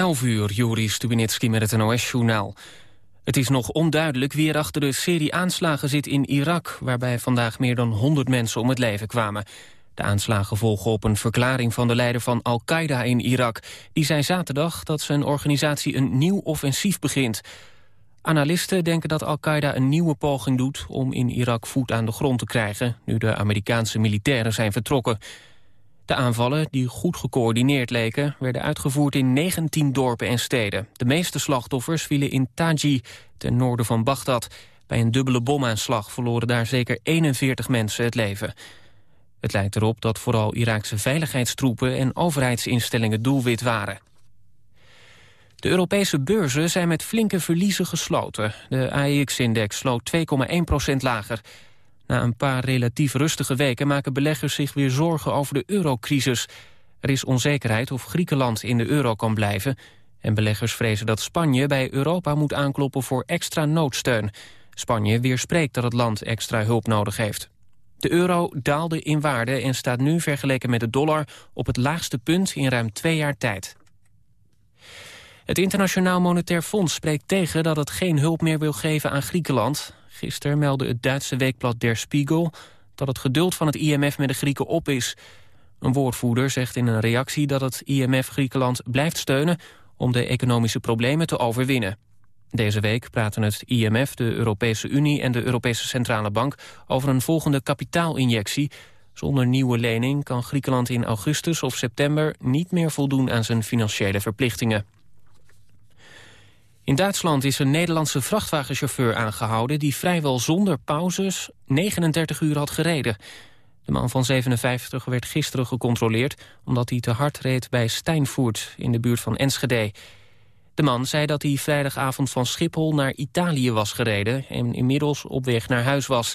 11 uur, Juri Stubinitski met het NOS-journaal. Het is nog onduidelijk wie er achter de serie aanslagen zit in Irak... waarbij vandaag meer dan 100 mensen om het leven kwamen. De aanslagen volgen op een verklaring van de leider van Al-Qaeda in Irak. Die zei zaterdag dat zijn organisatie een nieuw offensief begint. Analisten denken dat Al-Qaeda een nieuwe poging doet... om in Irak voet aan de grond te krijgen... nu de Amerikaanse militairen zijn vertrokken... De aanvallen, die goed gecoördineerd leken, werden uitgevoerd in 19 dorpen en steden. De meeste slachtoffers vielen in Taji, ten noorden van Bagdad. Bij een dubbele bomaanslag verloren daar zeker 41 mensen het leven. Het lijkt erop dat vooral Iraakse veiligheidstroepen en overheidsinstellingen doelwit waren. De Europese beurzen zijn met flinke verliezen gesloten. De AEX-index sloot 2,1% lager. Na een paar relatief rustige weken maken beleggers zich weer zorgen over de eurocrisis. Er is onzekerheid of Griekenland in de euro kan blijven. En beleggers vrezen dat Spanje bij Europa moet aankloppen voor extra noodsteun. Spanje weerspreekt dat het land extra hulp nodig heeft. De euro daalde in waarde en staat nu vergeleken met de dollar... op het laagste punt in ruim twee jaar tijd. Het Internationaal Monetair Fonds spreekt tegen dat het geen hulp meer wil geven aan Griekenland. Gisteren meldde het Duitse weekblad Der Spiegel... dat het geduld van het IMF met de Grieken op is. Een woordvoerder zegt in een reactie dat het IMF Griekenland blijft steunen... om de economische problemen te overwinnen. Deze week praten het IMF, de Europese Unie en de Europese Centrale Bank... over een volgende kapitaalinjectie. Zonder nieuwe lening kan Griekenland in augustus of september... niet meer voldoen aan zijn financiële verplichtingen. In Duitsland is een Nederlandse vrachtwagenchauffeur aangehouden... die vrijwel zonder pauzes 39 uur had gereden. De man van 57 werd gisteren gecontroleerd... omdat hij te hard reed bij Steinfurt in de buurt van Enschede. De man zei dat hij vrijdagavond van Schiphol naar Italië was gereden... en inmiddels op weg naar huis was.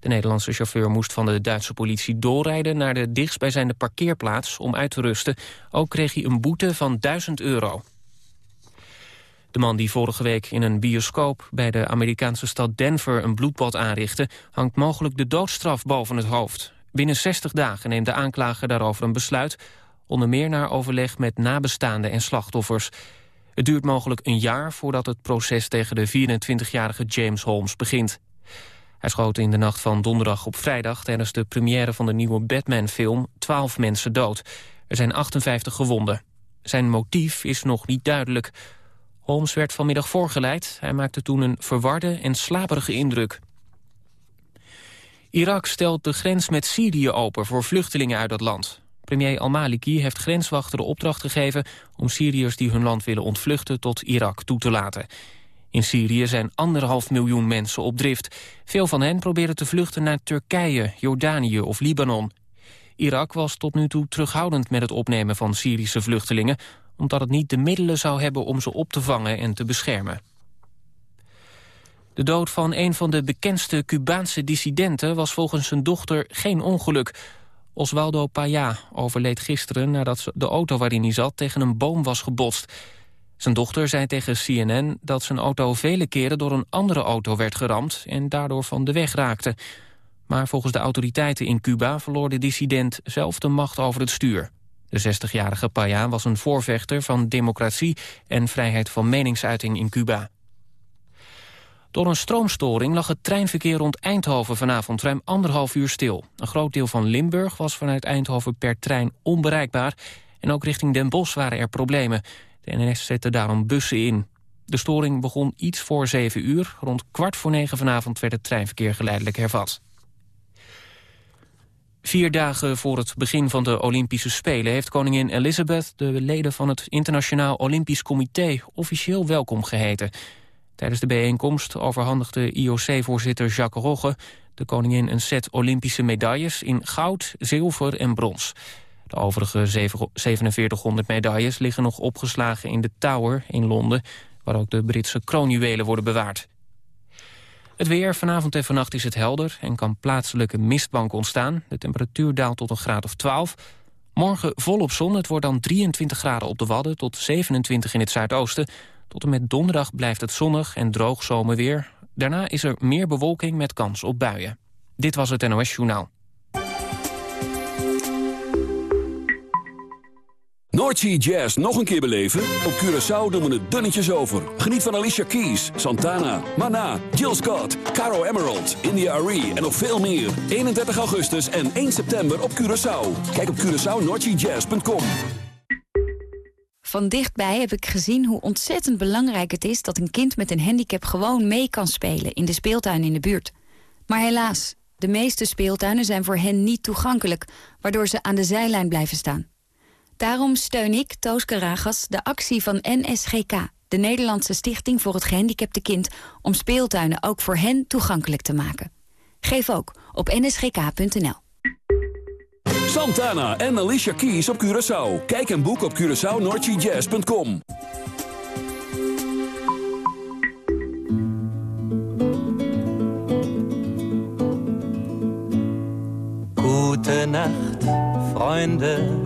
De Nederlandse chauffeur moest van de Duitse politie doorrijden... naar de dichtstbijzijnde parkeerplaats om uit te rusten. Ook kreeg hij een boete van 1000 euro. De man die vorige week in een bioscoop bij de Amerikaanse stad Denver een bloedbad aanrichtte, hangt mogelijk de doodstraf boven het hoofd. Binnen 60 dagen neemt de aanklager daarover een besluit, onder meer naar overleg met nabestaanden en slachtoffers. Het duurt mogelijk een jaar voordat het proces tegen de 24-jarige James Holmes begint. Hij schoot in de nacht van donderdag op vrijdag tijdens de première van de nieuwe Batman-film 12 mensen dood. Er zijn 58 gewonden. Zijn motief is nog niet duidelijk. Holmes werd vanmiddag voorgeleid. Hij maakte toen een verwarde en slaperige indruk. Irak stelt de grens met Syrië open voor vluchtelingen uit dat land. Premier al-Maliki heeft grenswachten de opdracht gegeven... om Syriërs die hun land willen ontvluchten tot Irak toe te laten. In Syrië zijn anderhalf miljoen mensen op drift. Veel van hen proberen te vluchten naar Turkije, Jordanië of Libanon. Irak was tot nu toe terughoudend met het opnemen van Syrische vluchtelingen omdat het niet de middelen zou hebben om ze op te vangen en te beschermen. De dood van een van de bekendste Cubaanse dissidenten was volgens zijn dochter geen ongeluk. Oswaldo Paya overleed gisteren nadat de auto waarin hij zat tegen een boom was gebotst. Zijn dochter zei tegen CNN dat zijn auto vele keren door een andere auto werd geramd en daardoor van de weg raakte. Maar volgens de autoriteiten in Cuba verloor de dissident zelf de macht over het stuur. De 60-jarige Paya was een voorvechter van democratie en vrijheid van meningsuiting in Cuba. Door een stroomstoring lag het treinverkeer rond Eindhoven vanavond ruim anderhalf uur stil. Een groot deel van Limburg was vanuit Eindhoven per trein onbereikbaar. En ook richting Den Bosch waren er problemen. De NS zette daarom bussen in. De storing begon iets voor zeven uur. Rond kwart voor negen vanavond werd het treinverkeer geleidelijk hervat. Vier dagen voor het begin van de Olympische Spelen... heeft koningin Elizabeth de leden van het Internationaal Olympisch Comité... officieel welkom geheten. Tijdens de bijeenkomst overhandigde IOC-voorzitter Jacques Rogge... de koningin een set Olympische medailles in goud, zilver en brons. De overige 4700 medailles liggen nog opgeslagen in de Tower in Londen... waar ook de Britse kroonjuwelen worden bewaard. Het weer, vanavond en vannacht is het helder en kan plaatselijke mistbank ontstaan. De temperatuur daalt tot een graad of 12. Morgen volop zon, het wordt dan 23 graden op de Wadden... tot 27 in het zuidoosten. Tot en met donderdag blijft het zonnig en droog zomerweer. Daarna is er meer bewolking met kans op buien. Dit was het NOS Journaal. Noordsea Jazz nog een keer beleven? Op Curaçao doen we het dunnetjes over. Geniet van Alicia Keys, Santana, Mana, Jill Scott, Caro Emerald, India Arie en nog veel meer. 31 augustus en 1 september op Curaçao. Kijk op CuraçaoNoordseaJazz.com. Van dichtbij heb ik gezien hoe ontzettend belangrijk het is... dat een kind met een handicap gewoon mee kan spelen in de speeltuin in de buurt. Maar helaas, de meeste speeltuinen zijn voor hen niet toegankelijk... waardoor ze aan de zijlijn blijven staan. Daarom steun ik, Toos Karagas, de actie van NSGK... de Nederlandse Stichting voor het Gehandicapte Kind... om speeltuinen ook voor hen toegankelijk te maken. Geef ook op nsgk.nl. Santana en Alicia Keys op Curaçao. Kijk een boek op CuraçaoNordGJazz.com. Gute Nacht, Freunde.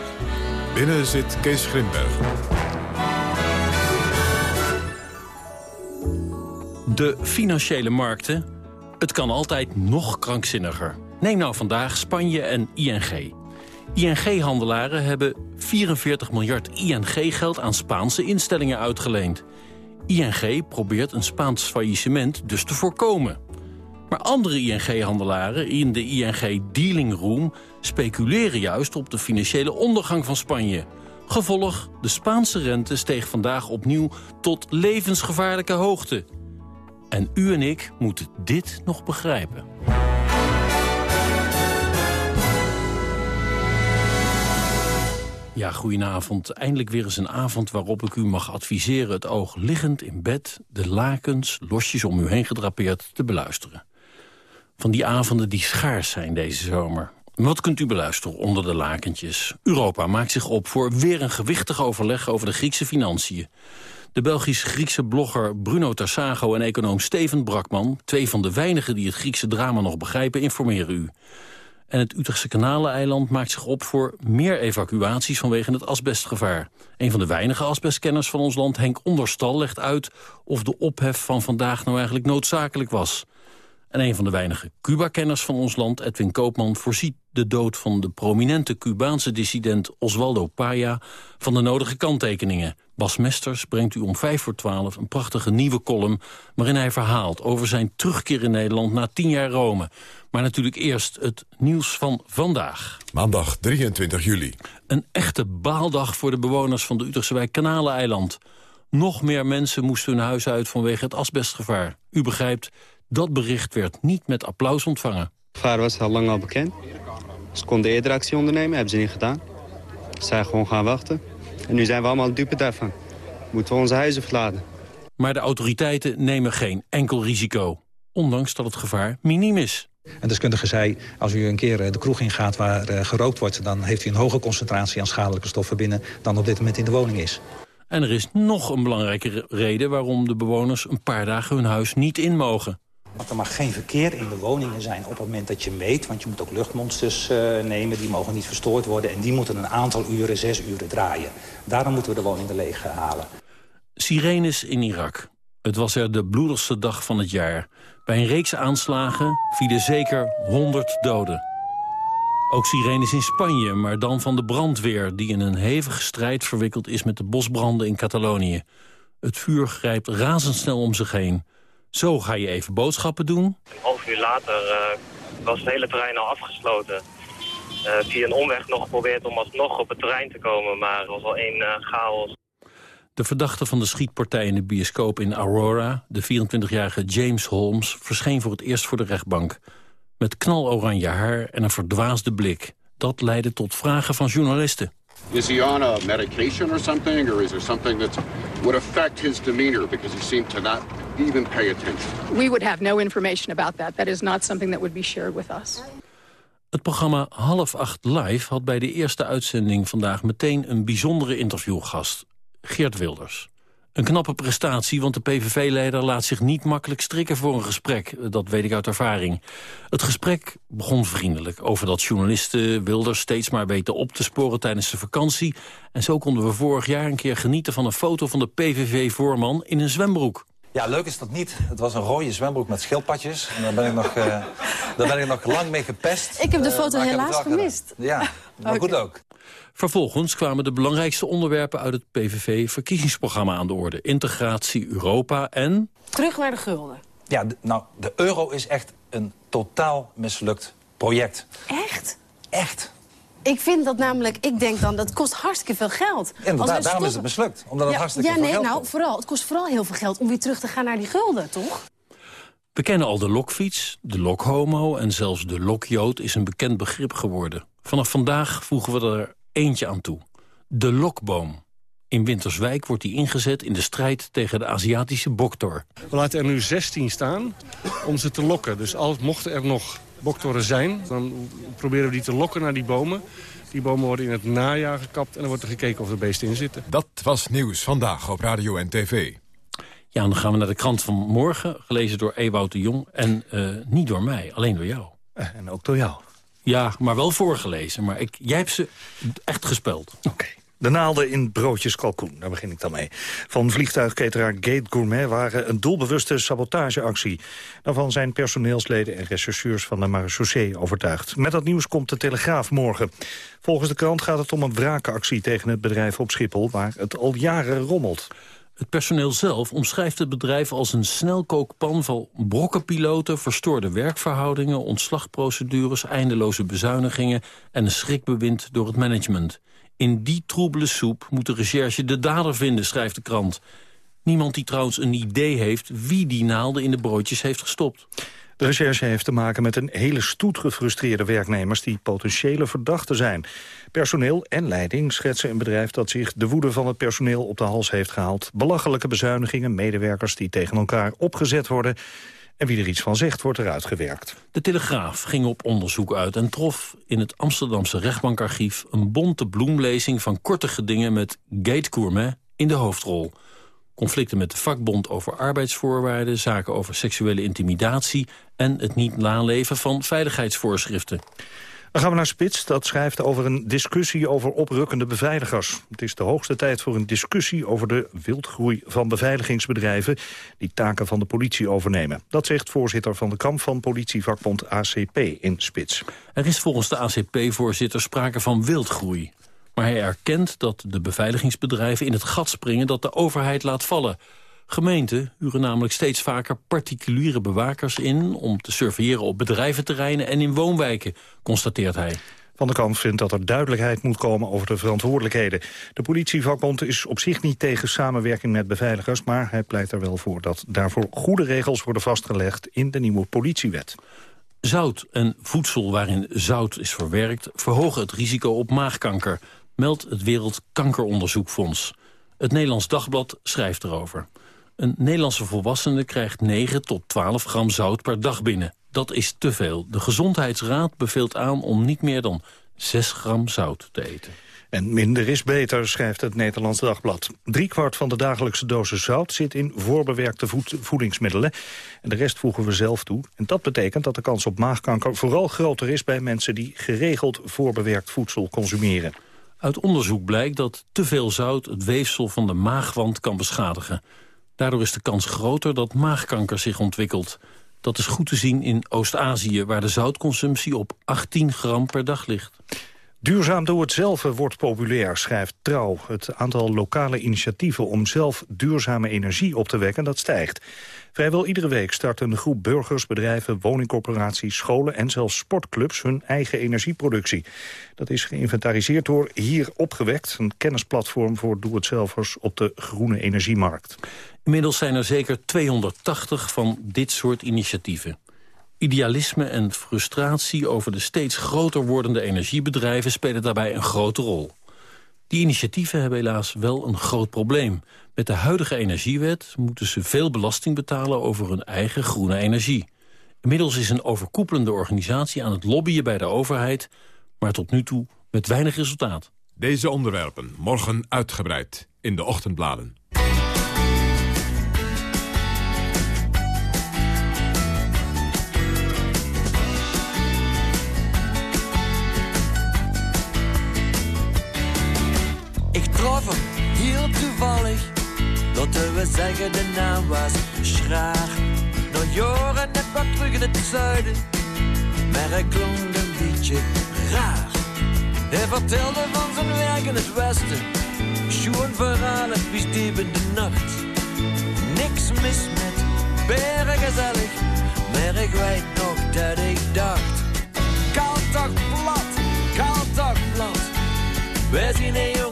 Binnen zit Kees Grimberg. De financiële markten. Het kan altijd nog krankzinniger. Neem nou vandaag Spanje en ING. ING-handelaren hebben 44 miljard ING-geld aan Spaanse instellingen uitgeleend. ING probeert een Spaans faillissement dus te voorkomen. Maar andere ING-handelaren in de ING Dealing Room speculeren juist op de financiële ondergang van Spanje. Gevolg, de Spaanse rente steeg vandaag opnieuw tot levensgevaarlijke hoogte. En u en ik moeten dit nog begrijpen. Ja, goedenavond. Eindelijk weer eens een avond waarop ik u mag adviseren... het oog liggend in bed, de lakens losjes om u heen gedrapeerd te beluisteren. Van die avonden die schaars zijn deze zomer. Wat kunt u beluisteren onder de lakentjes? Europa maakt zich op voor weer een gewichtig overleg over de Griekse financiën. De Belgisch-Griekse blogger Bruno Tassago en econoom Steven Brakman... twee van de weinigen die het Griekse drama nog begrijpen, informeren u. En het Utrechtse Kanaleneiland maakt zich op voor meer evacuaties vanwege het asbestgevaar. Een van de weinige asbestkenners van ons land, Henk Onderstal, legt uit of de ophef van vandaag nou eigenlijk noodzakelijk was. En een van de weinige Cuba-kenners van ons land, Edwin Koopman... voorziet de dood van de prominente Cubaanse dissident Oswaldo Paya... van de nodige kanttekeningen. Bas Mesters brengt u om vijf voor twaalf een prachtige nieuwe column... waarin hij verhaalt over zijn terugkeer in Nederland na tien jaar Rome. Maar natuurlijk eerst het nieuws van vandaag. Maandag 23 juli. Een echte baaldag voor de bewoners van de Utrechtse wijk Kanaleneiland. Nog meer mensen moesten hun huis uit vanwege het asbestgevaar. U begrijpt, dat bericht werd niet met applaus ontvangen. Het gevaar was al lang al bekend. Ze konden eerder actie ondernemen, hebben ze niet gedaan. Ze zijn gewoon gaan wachten. En nu zijn we allemaal dupe daarvan. Moeten we onze huizen verlaten. Maar de autoriteiten nemen geen enkel risico. Ondanks dat het gevaar miniem is. Een deskundige zei, als u een keer eh, de kroeg ingaat waar uh, gerookt wordt... dan heeft u een hoge concentratie aan schadelijke stoffen binnen... dan op dit moment in de woning is. En er is nog een belangrijke reden waarom de bewoners een paar dagen hun huis niet in mogen. Er mag geen verkeer in de woningen zijn op het moment dat je meet. Want je moet ook luchtmonsters uh, nemen, die mogen niet verstoord worden. En die moeten een aantal uren, zes uren draaien. Daarom moeten we de woningen leeg halen. Sirenes in Irak. Het was er de bloedigste dag van het jaar. Bij een reeks aanslagen vielen zeker 100 doden. Ook sirenes in Spanje, maar dan van de brandweer... die in een hevige strijd verwikkeld is met de bosbranden in Catalonië. Het vuur grijpt razendsnel om zich heen. Zo ga je even boodschappen doen. Een half uur later uh, was het hele terrein al afgesloten. Uh, via een omweg nog geprobeerd om alsnog op het terrein te komen, maar er was al één uh, chaos. De verdachte van de schietpartij in de bioscoop in Aurora, de 24-jarige James Holmes, verscheen voor het eerst voor de rechtbank. Met knaloranje haar en een verdwaasde blik. Dat leidde tot vragen van journalisten. Is he on a medication or something, or is there something that would affect his demeanor because he seemed to not even pay attention? We would have no information about that. That is not something that would be shared with us. Het programma Half Acht Live had bij de eerste uitzending vandaag meteen een bijzondere interviewgast, Geert Wilders. Een knappe prestatie, want de PVV-leider laat zich niet makkelijk strikken voor een gesprek. Dat weet ik uit ervaring. Het gesprek begon vriendelijk over dat journalisten Wilders steeds maar weten op te sporen tijdens de vakantie. En zo konden we vorig jaar een keer genieten van een foto van de PVV-voorman in een zwembroek. Ja, leuk is dat niet. Het was een rode zwembroek met schildpadjes. En daar ben ik nog, uh, daar ben ik nog lang mee gepest. Ik heb de eh, foto helaas gemist. Ja, maar goed ook. Vervolgens kwamen de belangrijkste onderwerpen uit het PVV-verkiezingsprogramma aan de orde. Integratie, Europa en... Terug naar de gulden. Ja, nou, de euro is echt een totaal mislukt project. Echt? Echt. Ik vind dat namelijk, ik denk dan, dat kost hartstikke veel geld. Inderdaad, daarom is het mislukt. Omdat het hartstikke ja, veel nee, geld nou, vooral, het kost vooral heel veel geld om weer terug te gaan naar die gulden, toch? We kennen al de lokfiets, de lokhomo en zelfs de lokjood is een bekend begrip geworden. Vanaf vandaag voegen we er eentje aan toe. De lokboom. In Winterswijk wordt die ingezet in de strijd tegen de Aziatische boktor. We laten er nu 16 staan om ze te lokken. Dus als mochten er nog boktoren zijn, dan proberen we die te lokken naar die bomen. Die bomen worden in het najaar gekapt en dan wordt er gekeken of er beesten in zitten. Dat was Nieuws Vandaag op Radio en TV. Ja, dan gaan we naar de krant van morgen, gelezen door Ewout de Jong. En uh, niet door mij, alleen door jou. En ook door jou. Ja, maar wel voorgelezen. Maar ik, jij hebt ze echt gespeld. Oké. De naalden in broodjes kalkoen, daar begin ik dan mee. Van vliegtuigketeraar Gate Gourmet waren een doelbewuste sabotageactie. Daarvan zijn personeelsleden en rechercheurs van de marechaussee overtuigd. Met dat nieuws komt de Telegraaf morgen. Volgens de krant gaat het om een wraakactie tegen het bedrijf op Schiphol... waar het al jaren rommelt. Het personeel zelf omschrijft het bedrijf als een snelkookpan van brokkenpiloten, verstoorde werkverhoudingen, ontslagprocedures, eindeloze bezuinigingen en een schrikbewind door het management. In die troebele soep moet de recherche de dader vinden, schrijft de krant. Niemand die trouwens een idee heeft wie die naalden in de broodjes heeft gestopt. De recherche heeft te maken met een hele stoet gefrustreerde werknemers... die potentiële verdachten zijn. Personeel en leiding schetsen een bedrijf dat zich de woede van het personeel op de hals heeft gehaald. Belachelijke bezuinigingen, medewerkers die tegen elkaar opgezet worden... En wie er iets van zegt, wordt eruit gewerkt. De Telegraaf ging op onderzoek uit en trof in het Amsterdamse rechtbankarchief... een bonte bloemlezing van korte gedingen met Gate Gourmet in de hoofdrol. Conflicten met de vakbond over arbeidsvoorwaarden... zaken over seksuele intimidatie... en het niet naleven van veiligheidsvoorschriften. Dan gaan we naar Spits. Dat schrijft over een discussie over oprukkende beveiligers. Het is de hoogste tijd voor een discussie over de wildgroei van beveiligingsbedrijven... die taken van de politie overnemen. Dat zegt voorzitter van de kamp van politievakbond ACP in Spits. Er is volgens de ACP-voorzitter sprake van wildgroei. Maar hij erkent dat de beveiligingsbedrijven in het gat springen dat de overheid laat vallen. Gemeenten huren namelijk steeds vaker particuliere bewakers in... om te surveilleren op bedrijventerreinen en in woonwijken, constateert hij. Van de kant vindt dat er duidelijkheid moet komen over de verantwoordelijkheden. De politievakbond is op zich niet tegen samenwerking met beveiligers... maar hij pleit er wel voor dat daarvoor goede regels worden vastgelegd... in de nieuwe politiewet. Zout en voedsel waarin zout is verwerkt... verhogen het risico op maagkanker meldt het Wereldkankeronderzoekfonds. Het Nederlands Dagblad schrijft erover. Een Nederlandse volwassene krijgt 9 tot 12 gram zout per dag binnen. Dat is te veel. De Gezondheidsraad beveelt aan om niet meer dan 6 gram zout te eten. En minder is beter, schrijft het Nederlands Dagblad. Driekwart van de dagelijkse dosis zout zit in voorbewerkte voedingsmiddelen. En de rest voegen we zelf toe. En dat betekent dat de kans op maagkanker vooral groter is... bij mensen die geregeld voorbewerkt voedsel consumeren. Uit onderzoek blijkt dat te veel zout het weefsel van de maagwand kan beschadigen. Daardoor is de kans groter dat maagkanker zich ontwikkelt. Dat is goed te zien in Oost-Azië, waar de zoutconsumptie op 18 gram per dag ligt. Duurzaam doe het zelf wordt populair, schrijft Trouw. Het aantal lokale initiatieven om zelf duurzame energie op te wekken, dat stijgt. Vrijwel iedere week start een groep burgers, bedrijven, woningcorporaties, scholen en zelfs sportclubs hun eigen energieproductie. Dat is geïnventariseerd door Hier Opgewekt, een kennisplatform voor doe-het-zelvers op de groene energiemarkt. Inmiddels zijn er zeker 280 van dit soort initiatieven. Idealisme en frustratie over de steeds groter wordende energiebedrijven spelen daarbij een grote rol. Die initiatieven hebben helaas wel een groot probleem. Met de huidige energiewet moeten ze veel belasting betalen over hun eigen groene energie. Inmiddels is een overkoepelende organisatie aan het lobbyen bij de overheid... maar tot nu toe met weinig resultaat. Deze onderwerpen morgen uitgebreid in de ochtendbladen. Ik trof hem heel toevallig, dat we zeggen de naam was Schraag. Nog jaren net wat terug in het zuiden, maar hij klonk een beetje raar. Hij vertelde van zijn werk in het westen, schoon verhalen wie diep in de nacht. Niks mis met beren gezellig, maar ik weet nog dat ik dacht. Koud toch plat, koud plat. We zien een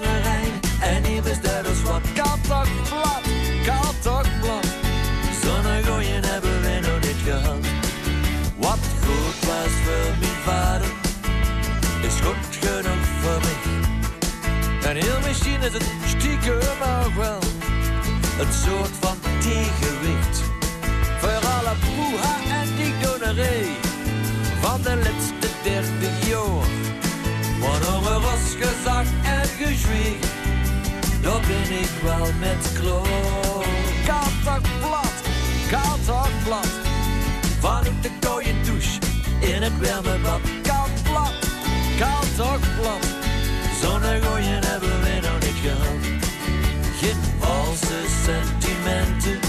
en die bestaat ons wat. Koud toch plat, koud toch plat. Zonnegooien hebben we nog niet gehad. Wat goed was voor mijn vader, is goed genoeg voor mij. En heel misschien is het stiekem ook wel een soort van tegenwicht. Voor alle poeha en die doneree van de laatste dertig jaar. Maar over was gezag en gezwieg, daar ben ik wel met. Koud toch plat, plat, vanuit de koude douche in het warme Koud plat, koud toch plat, zonnegooien hebben we nog niet gehad. Geen valse sentimenten,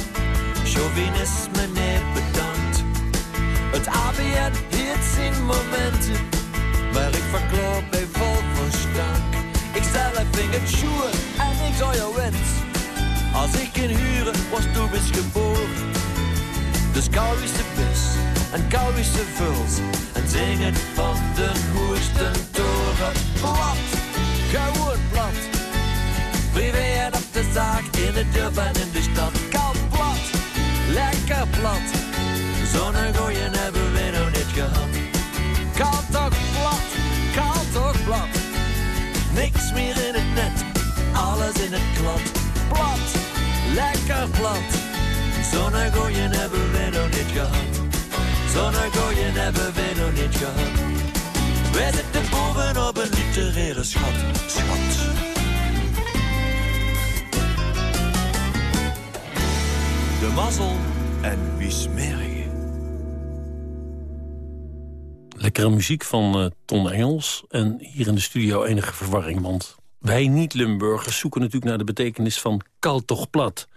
chauvinisme nee bedankt. Het ABN heeft zijn momenten, maar ik verklop bij vol verstank. Ik zelf ving het sjoer en ik Als ik in huren was toen is geboren. Dus Kouwische vis en Kouwische vuls. En zing het van de toren. Plat, gewoon plat. Privé en op de zaak, in de dub en de stad. Koud plat, lekker plat. Zonnegooien hebben in het klad. Plat, lekker plat. Zonnegooien hebben we nog niet gehad. Zonnegooien hebben we nog niet gehad. Wij zitten bovenop een literaire schat. Schat. De mazzel en wie. Lekkere muziek van uh, Ton Engels. En hier in de studio enige verwarring, want wij niet-Limburgers zoeken natuurlijk naar de betekenis van kal toch plat.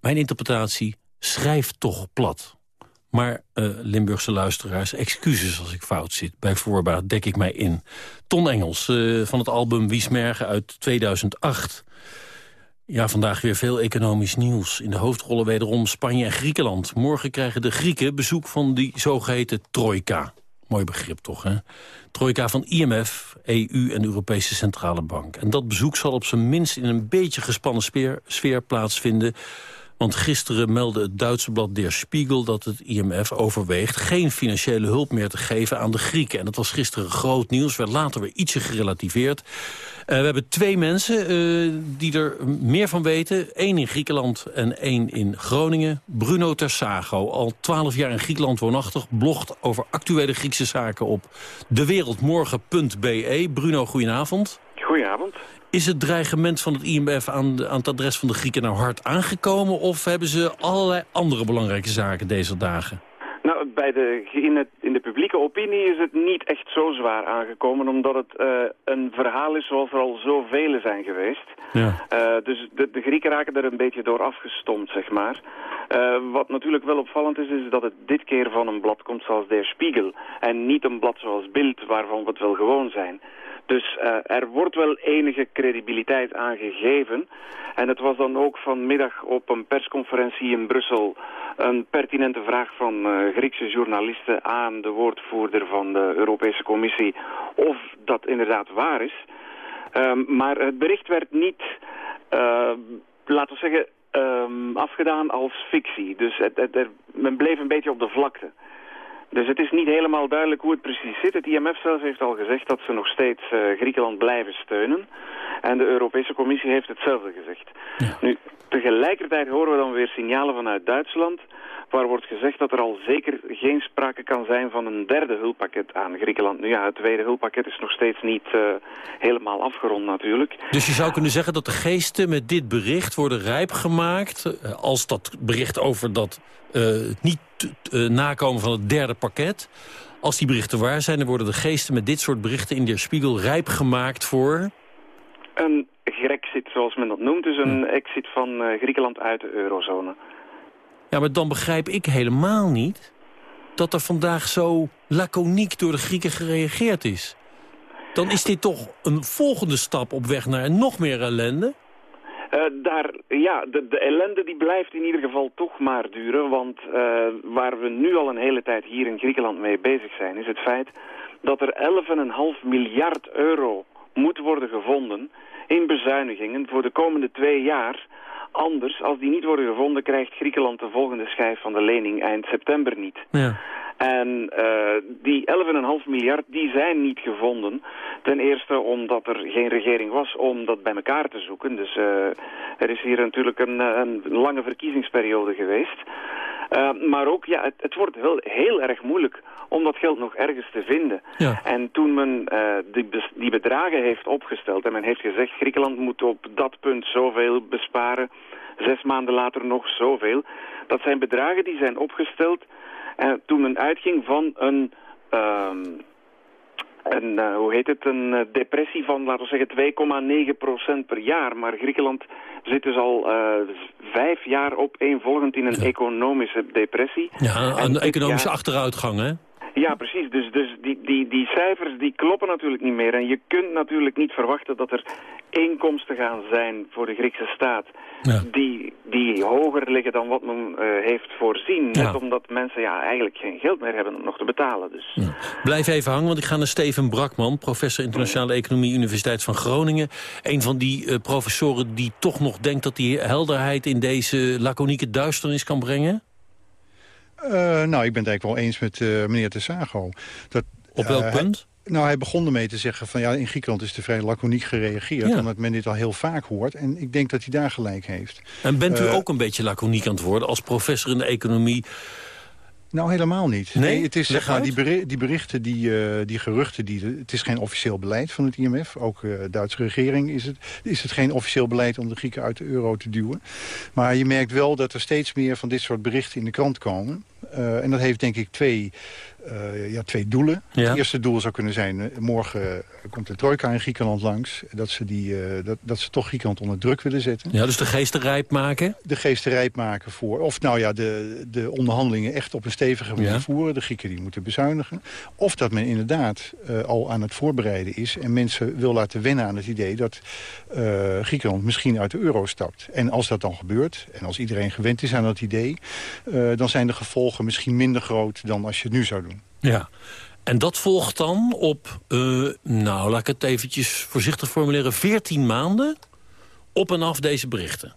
Mijn interpretatie, schrijf toch plat. Maar uh, Limburgse luisteraars, excuses als ik fout zit. Bij voorbaat dek ik mij in. Ton Engels uh, van het album Wiesmergen uit 2008. Ja, vandaag weer veel economisch nieuws. In de hoofdrollen wederom Spanje en Griekenland. Morgen krijgen de Grieken bezoek van die zogeheten trojka. Mooi begrip toch, hè? Trojka van IMF, EU en Europese Centrale Bank. En dat bezoek zal op zijn minst in een beetje gespannen sfeer, sfeer plaatsvinden... Want gisteren meldde het Duitse blad Der Spiegel dat het IMF overweegt... geen financiële hulp meer te geven aan de Grieken. En dat was gisteren groot nieuws, werd later weer ietsje gerelativeerd. Uh, we hebben twee mensen uh, die er meer van weten. Eén in Griekenland en één in Groningen. Bruno Tersago, al twaalf jaar in Griekenland woonachtig... blogt over actuele Griekse zaken op dewereldmorgen.be. Bruno, goedenavond. Goedenavond. Is het dreigement van het IMF aan, de, aan het adres van de Grieken nou hard aangekomen... of hebben ze allerlei andere belangrijke zaken deze dagen? Nou, bij de, in, het, in publieke opinie is het niet echt zo zwaar aangekomen... omdat het uh, een verhaal is zoals er al zoveel zijn geweest. Ja. Uh, dus de, de Grieken raken er een beetje door afgestompt, zeg maar. Uh, wat natuurlijk wel opvallend is, is dat het dit keer van een blad komt zoals Der Spiegel... en niet een blad zoals Bild, waarvan we het wel gewoon zijn... Dus uh, er wordt wel enige credibiliteit aangegeven. En het was dan ook vanmiddag op een persconferentie in Brussel een pertinente vraag van uh, Griekse journalisten aan de woordvoerder van de Europese Commissie of dat inderdaad waar is. Um, maar het bericht werd niet, uh, laten we zeggen, um, afgedaan als fictie. Dus het, het, het, men bleef een beetje op de vlakte. Dus het is niet helemaal duidelijk hoe het precies zit. Het IMF zelf heeft al gezegd dat ze nog steeds uh, Griekenland blijven steunen. En de Europese Commissie heeft hetzelfde gezegd. Ja. Nu, tegelijkertijd horen we dan weer signalen vanuit Duitsland waar wordt gezegd dat er al zeker geen sprake kan zijn van een derde hulppakket aan Griekenland. Nu ja, het tweede hulppakket is nog steeds niet uh, helemaal afgerond natuurlijk. Dus je zou kunnen zeggen dat de geesten met dit bericht worden rijp gemaakt... Uh, als dat bericht over dat uh, niet nakomen van het derde pakket... als die berichten waar zijn, dan worden de geesten met dit soort berichten in de spiegel rijp gemaakt voor... Een Grexit, zoals men dat noemt. Dus een exit van Griekenland uit de eurozone. Ja, maar dan begrijp ik helemaal niet dat er vandaag zo laconiek door de Grieken gereageerd is. Dan is dit toch een volgende stap op weg naar nog meer ellende? Uh, daar, ja, de, de, ellende die blijft in ieder geval toch maar duren. Want uh, waar we nu al een hele tijd hier in Griekenland mee bezig zijn... is het feit dat er 11,5 miljard euro moet worden gevonden... in bezuinigingen voor de komende twee jaar Anders, als die niet worden gevonden, krijgt Griekenland de volgende schijf van de lening eind september niet. Ja. En uh, die 11,5 miljard, die zijn niet gevonden. Ten eerste omdat er geen regering was om dat bij elkaar te zoeken. Dus uh, er is hier natuurlijk een, een lange verkiezingsperiode geweest. Uh, maar ook, ja, het, het wordt heel, heel erg moeilijk om dat geld nog ergens te vinden. Ja. En toen men uh, die, die bedragen heeft opgesteld en men heeft gezegd... Griekenland moet op dat punt zoveel besparen, zes maanden later nog zoveel. Dat zijn bedragen die zijn opgesteld uh, toen men uitging van een... Uh, een, uh, hoe heet het, een uh, depressie van, laten we zeggen, 2,9% per jaar. Maar Griekenland zit dus al uh, vijf jaar opeenvolgend in een ja. economische depressie. Ja, een economische jaar... achteruitgang, hè? Ja, precies. Dus, dus die, die, die cijfers die kloppen natuurlijk niet meer. En je kunt natuurlijk niet verwachten dat er inkomsten gaan zijn voor de Griekse staat... Ja. Die, die hoger liggen dan wat men uh, heeft voorzien. Ja. Net omdat mensen ja, eigenlijk geen geld meer hebben om nog te betalen. Dus. Ja. Blijf even hangen, want ik ga naar Steven Brakman... professor internationale economie, Universiteit van Groningen. Een van die uh, professoren die toch nog denkt dat hij helderheid... in deze laconieke duisternis kan brengen? Uh, nou, ik ben het eigenlijk wel eens met uh, meneer Tessago. Dat, Op welk uh, punt? Nou, hij begon ermee te zeggen van ja, in Griekenland is er vrij laconiek gereageerd. Ja. Omdat men dit al heel vaak hoort. En ik denk dat hij daar gelijk heeft. En bent u ook een beetje laconiek aan het worden als professor in de economie? Nou, helemaal niet. Nee, nee het is zeg maar, die, berichten, die, berichten, die, uh, die geruchten, die, het is geen officieel beleid van het IMF. Ook uh, de Duitse regering is het, is het geen officieel beleid om de Grieken uit de euro te duwen. Maar je merkt wel dat er steeds meer van dit soort berichten in de krant komen. Uh, en dat heeft denk ik twee, uh, ja, twee doelen. Ja. Het eerste doel zou kunnen zijn... Uh, morgen komt de trojka in Griekenland langs. Dat ze, die, dat, dat ze toch Griekenland onder druk willen zetten. Ja, dus de geesten rijp maken? De geesten rijp maken voor... Of nou ja, de, de onderhandelingen echt op een stevige manier ja. voeren. De Grieken die moeten bezuinigen. Of dat men inderdaad al aan het voorbereiden is... en mensen wil laten wennen aan het idee... dat Griekenland misschien uit de euro stapt. En als dat dan gebeurt... en als iedereen gewend is aan dat idee... dan zijn de gevolgen misschien minder groot dan als je het nu zou doen. Ja, en dat volgt dan op, uh, nou laat ik het eventjes voorzichtig formuleren... 14 maanden op en af deze berichten.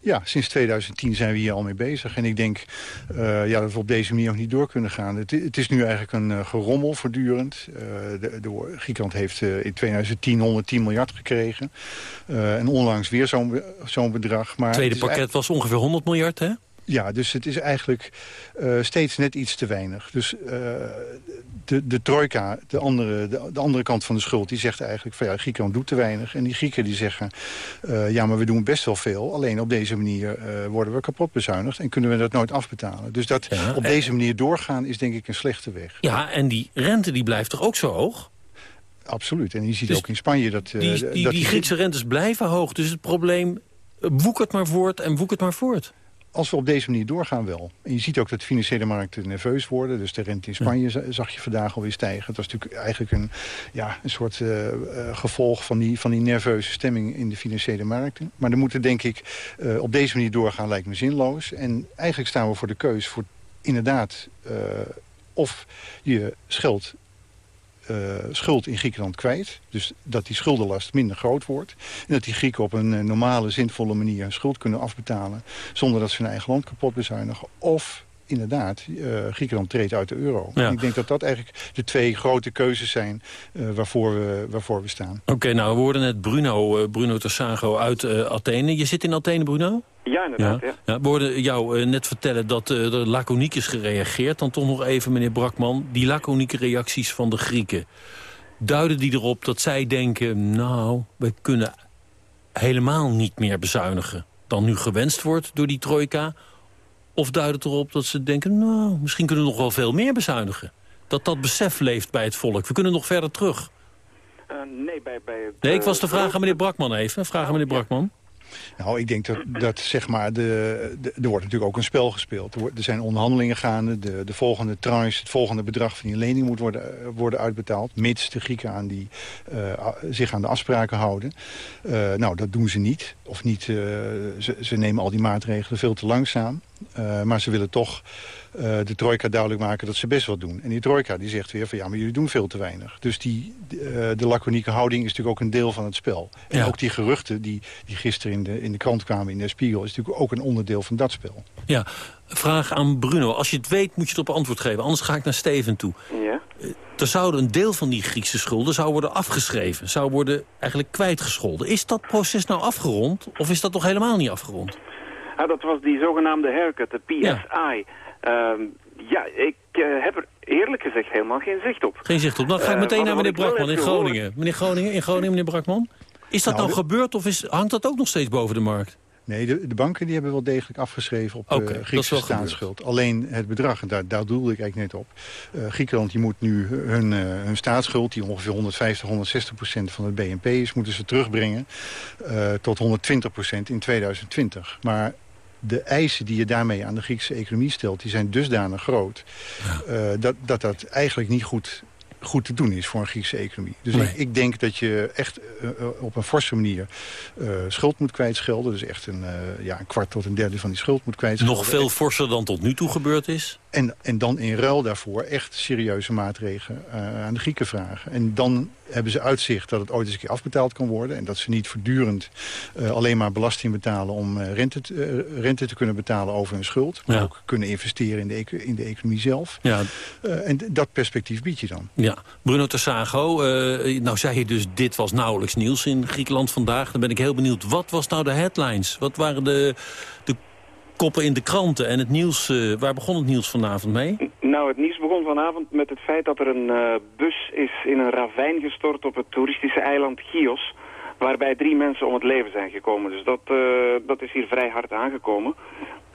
Ja, sinds 2010 zijn we hier al mee bezig. En ik denk uh, ja, dat we op deze manier ook niet door kunnen gaan. Het, het is nu eigenlijk een uh, gerommel voortdurend. Uh, de, de, Griekenland heeft in 2010 110 miljard gekregen. en onlangs weer zo'n zo'n bedrag. Maar het tweede pakket was ongeveer 100 miljard, hè? Ja, dus het is eigenlijk uh, steeds net iets te weinig. Dus uh, de, de trojka, de andere, de, de, andere kant van de schuld... die zegt eigenlijk van ja, Griekenland doet te weinig. En die Grieken die zeggen, uh, ja, maar we doen best wel veel. Alleen op deze manier worden we kapot bezuinigd... en kunnen we dat nooit afbetalen. Dus dat ja, op en... deze manier doorgaan is denk ik een slechte weg. Ja, en die rente die blijft toch ook zo hoog? Absoluut. En je ziet dus ook in Spanje dat... Die, die, dat die, die Griekse rentes blijven hoog. Dus het probleem woekert maar voort en woekert maar voort. Als we op deze manier doorgaan wel. En je ziet ook dat de financiële markten nerveus worden. Dus de rente in Spanje ja. zag je vandaag alweer stijgen. Het was natuurlijk eigenlijk een, ja, een soort uh, uh, gevolg van die, van die nerveuze stemming in de financiële markten. Maar er moeten denk ik uh, op deze manier doorgaan lijkt me zinloos. En eigenlijk staan we voor de keus voor inderdaad of je schuld uh, schuld in Griekenland kwijt. Dus dat die schuldenlast minder groot wordt. En dat die Grieken op een uh, normale, zinvolle manier hun schuld kunnen afbetalen... zonder dat ze hun eigen land kapot bezuinigen. Of inderdaad, uh, Griekenland treedt uit de euro. Ja. Ik denk dat dat eigenlijk de twee grote keuzes zijn uh, waarvoor, we, waarvoor we staan. Oké, okay, nou we hoorden net Bruno, uh, Bruno Tassago uit Athene. Je zit in Athene, Bruno? Ja, inderdaad. Ja. Ja. we hoorden jou eh, net vertellen dat uh, er laconiek is gereageerd. Dan toch nog even, meneer Brakman, die laconieke reacties van de Grieken. Duiden die erop dat zij denken, nou, we kunnen helemaal niet meer bezuinigen... dan nu gewenst wordt door die trojka? Of duidt het erop dat ze denken, nou, misschien kunnen we nog wel veel meer bezuinigen? Dat dat besef leeft bij het volk. We kunnen nog verder terug. Uh, nee, bij, bij nee, ik was de vraag aan meneer Brakman even. Vraag aan meneer Brakman. Nou, ik denk dat, dat zeg maar, de, er wordt natuurlijk ook een spel gespeeld. Er, zijn onderhandelingen gaande. De, de volgende tranche, het volgende bedrag van die lening moet worden, worden uitbetaald. Mits de Grieken aan die, uh, zich aan de afspraken houden. Uh, nou, dat doen ze niet. Of niet, ze, ze nemen al die maatregelen veel te langzaam. maar ze willen toch uh, de trojka duidelijk maken dat ze best wat doen. En die trojka die zegt weer van ja, maar jullie doen veel te weinig. Dus die, uh, de laconieke houding is natuurlijk ook een deel van het spel. En ook die geruchten die, die gisteren in de, in de krant kwamen in de Spiegel... is natuurlijk ook een onderdeel van dat spel. Ja, vraag aan Bruno. Als je het weet moet je het op antwoord geven. Anders ga ik naar Steven toe. Ja? Uh, er zou een deel van die Griekse schulden zou worden afgeschreven. Zou worden eigenlijk kwijtgescholden. Is dat proces nou afgerond? Of is dat nog helemaal niet afgerond? Ah, dat was die zogenaamde haircut, de PSI... Ja. Uh, ja, ik uh, heb er eerlijk gezegd helemaal geen zicht op. Geen zicht op. Dan ga ik meteen uh, naar meneer Brakman in Groningen. Meneer Groningen, in Groningen, meneer Brakman. Is dat nou, nou gebeurd of is, hangt dat ook nog steeds boven de markt? Nee, de, de banken die hebben wel degelijk afgeschreven op okay, uh, Griekse staatsschuld. Alleen het bedrag, en daar, daar doelde ik eigenlijk net op. Uh, Griekenland die moet nu hun, uh, hun staatsschuld, die ongeveer 150, 160 procent van het BNP is... moeten ze terugbrengen tot 120 procent in 2020. Maar de eisen die je daarmee aan de Griekse economie stelt... die zijn dusdanig groot ja. uh, dat, dat dat eigenlijk niet goed goed te doen is voor een Griekse economie. Dus nee. ik, ik, denk dat je echt uh, op een forse manier uh, schuld moet kwijtschelden. Dus echt een, uh, ja, een kwart tot een derde van die schuld moet kwijtschelden. Nog veel forser dan tot nu toe gebeurd is? En, en dan in ruil daarvoor echt serieuze maatregelen aan de Grieken vragen. En dan hebben ze uitzicht dat het ooit eens een keer afbetaald kan worden. En dat ze niet voortdurend uh, alleen maar belasting betalen om uh, rente, te, uh, rente te kunnen betalen over hun schuld. Maar ja. ook kunnen investeren in de, in de economie zelf. Ja. en dat perspectief bied je dan. Ja. Bruno Tassago, nou zei je dus dit was nauwelijks nieuws in Griekenland vandaag. Dan ben ik heel benieuwd, wat was nou de headlines? Wat waren de, de koppen in de kranten en het nieuws. Waar begon het nieuws vanavond mee? Nou, het nieuws begon vanavond met het feit dat er een uh, bus is in een ravijn gestort op het toeristische eiland Chios. Waarbij drie mensen om het leven zijn gekomen. Dus dat, uh, dat is hier vrij hard aangekomen.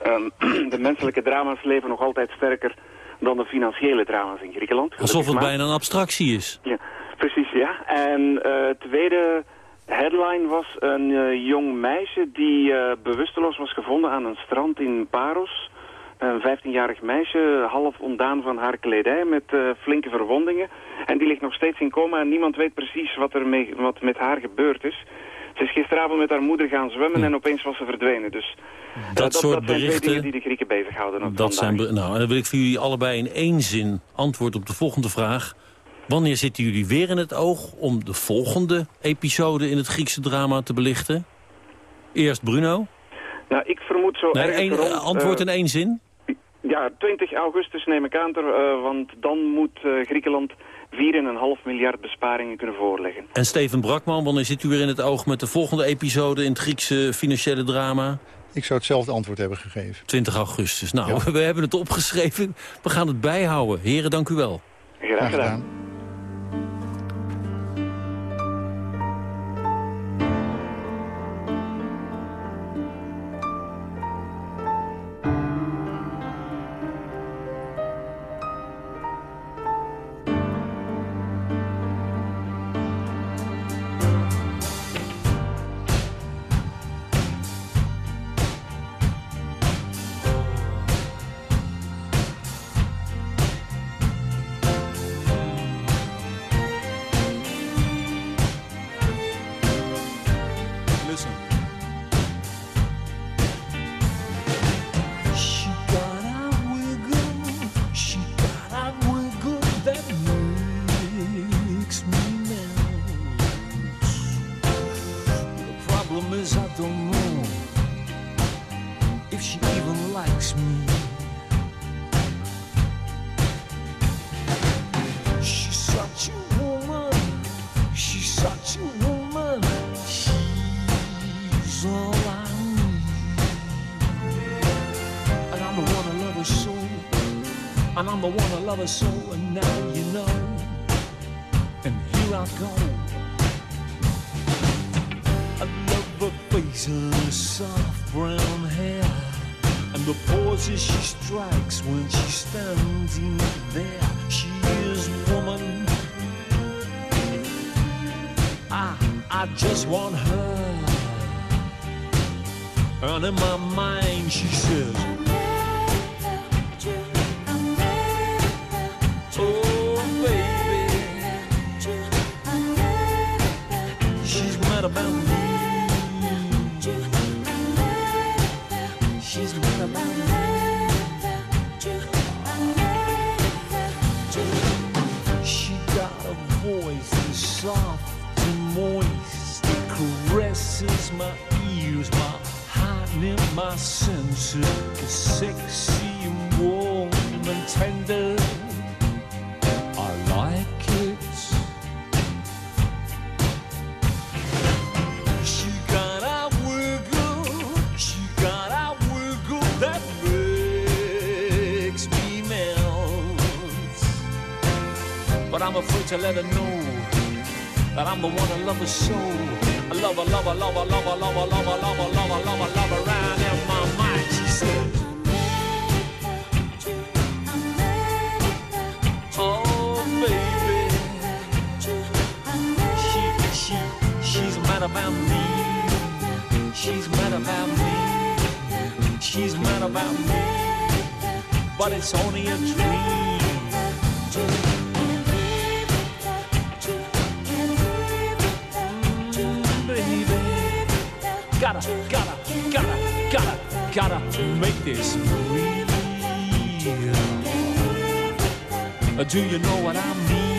Um, de menselijke drama's leven nog altijd sterker dan de financiële drama's in Griekenland. Alsof het bijna een abstractie is. Ja, precies, ja. En het tweede headline was een uh, jong meisje die uh, bewusteloos was gevonden aan een strand in Paros. Een 15-jarig meisje, half ontdaan van haar kledij met uh, flinke verwondingen. En die ligt nog steeds in coma en niemand weet precies wat er mee, wat met haar gebeurd is. Ze is gisteravond met haar moeder gaan zwemmen hm. en opeens was ze verdwenen. Dus dat, dat soort dat berichten, zijn dingen die de Grieken bezighouden. Dat zijn, nou, en dan wil ik voor jullie allebei in één zin antwoord op de volgende vraag. Wanneer zitten jullie weer in het oog om de volgende episode in het Griekse drama te belichten? Eerst Bruno. Nou, ik vermoed zo nee, rond, Antwoord uh, in één zin? Ja, 20 augustus neem ik aan, ter, uh, want dan moet uh, Griekenland 4,5 miljard besparingen kunnen voorleggen. En Steven Brakman, wanneer zit u weer in het oog met de volgende episode in het Griekse financiële drama? Ik zou hetzelfde antwoord hebben gegeven. 20 augustus. Nou, ja. we hebben het opgeschreven. We gaan het bijhouden. Heren, dank u wel. Graag gedaan. I so, and now you know. And here I go. I love her face and her soft brown hair. And the poses she strikes when she stands in there. She is woman. I, I just want her. And in my mind she says, soft and moist. It caresses my ears, my heart and my senses. It's sexy and warm and tender. I like it. She got a wiggle, she got a wiggle that makes me melt. But I'm afraid to let her know that I'm the one I love her so. I love her, love her, love her, love her, love her, love her, love her, love her, love her, love her, right in my mind. She says, Oh, baby. She, she, she's mad about me. She's mad about me. She's mad about me. But it's only a dream. Gotta, gotta, gotta, gotta, gotta make this. Uh, Do you know what I mean?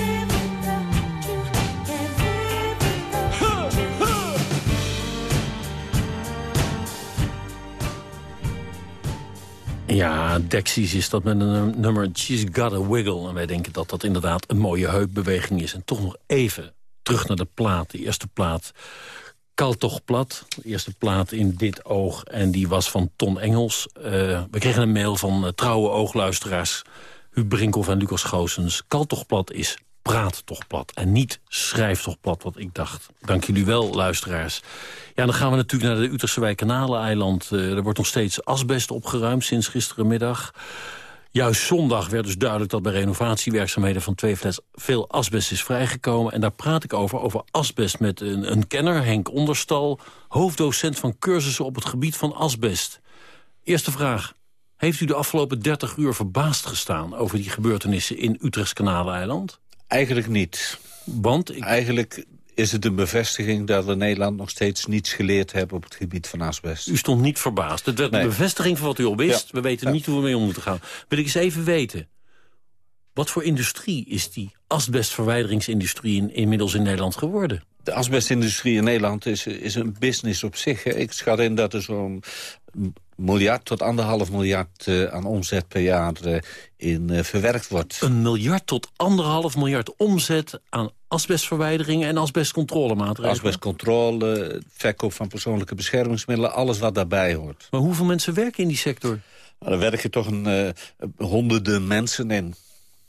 Ja, Dexys is dat met een nummer She's Got a Wiggle. En wij denken dat dat inderdaad een mooie heupbeweging is. En toch nog even terug naar de plaat, de eerste plaat. Kal toch plat, de eerste plaat in dit oog. En die was van Ton Engels. Eh, we kregen een mail van eh, trouwe oogluisteraars... Huub Brinkhoff en Lucas Goosens. Kal toch plat is praat toch plat. En niet schrijf toch plat, wat ik dacht. Dank jullie wel, luisteraars. Ja, dan gaan we natuurlijk naar de Utrechtse wijk Kanaleneiland. Uh, er wordt nog steeds asbest opgeruimd sinds gisterenmiddag. Juist zondag werd dus duidelijk dat bij renovatiewerkzaamheden van twee flats veel asbest is vrijgekomen. En daar praat ik over, over asbest met een, een kenner, Henk Onderstal, hoofddocent van cursussen op het gebied van asbest. Eerste vraag. Heeft u de afgelopen 30 uur verbaasd gestaan over die gebeurtenissen in Utrechts Kanaleiland? Eigenlijk niet. Want? Ik... Eigenlijk is het een bevestiging dat we in Nederland nog steeds niets geleerd hebben op het gebied van asbest. U stond niet verbaasd. Het werd Nee. een bevestiging van wat u al wist. Ja. We weten Ja. niet hoe we mee om moeten gaan. Wil ik eens even weten. Wat voor industrie is die asbestverwijderingsindustrie in, inmiddels in Nederland geworden? De asbestindustrie in Nederland is, is een business op zich. Hè. Ik schat in dat er zo'n miljard tot anderhalf miljard eh, aan omzet per jaar eh, in eh, verwerkt wordt. Een miljard tot anderhalf miljard omzet aan asbestverwijdering en asbestcontrolemaatregelen. Asbestcontrole, verkoop van persoonlijke beschermingsmiddelen, alles wat daarbij hoort. Maar hoeveel mensen werken in die sector? Nou, daar werken toch een, honderden mensen in.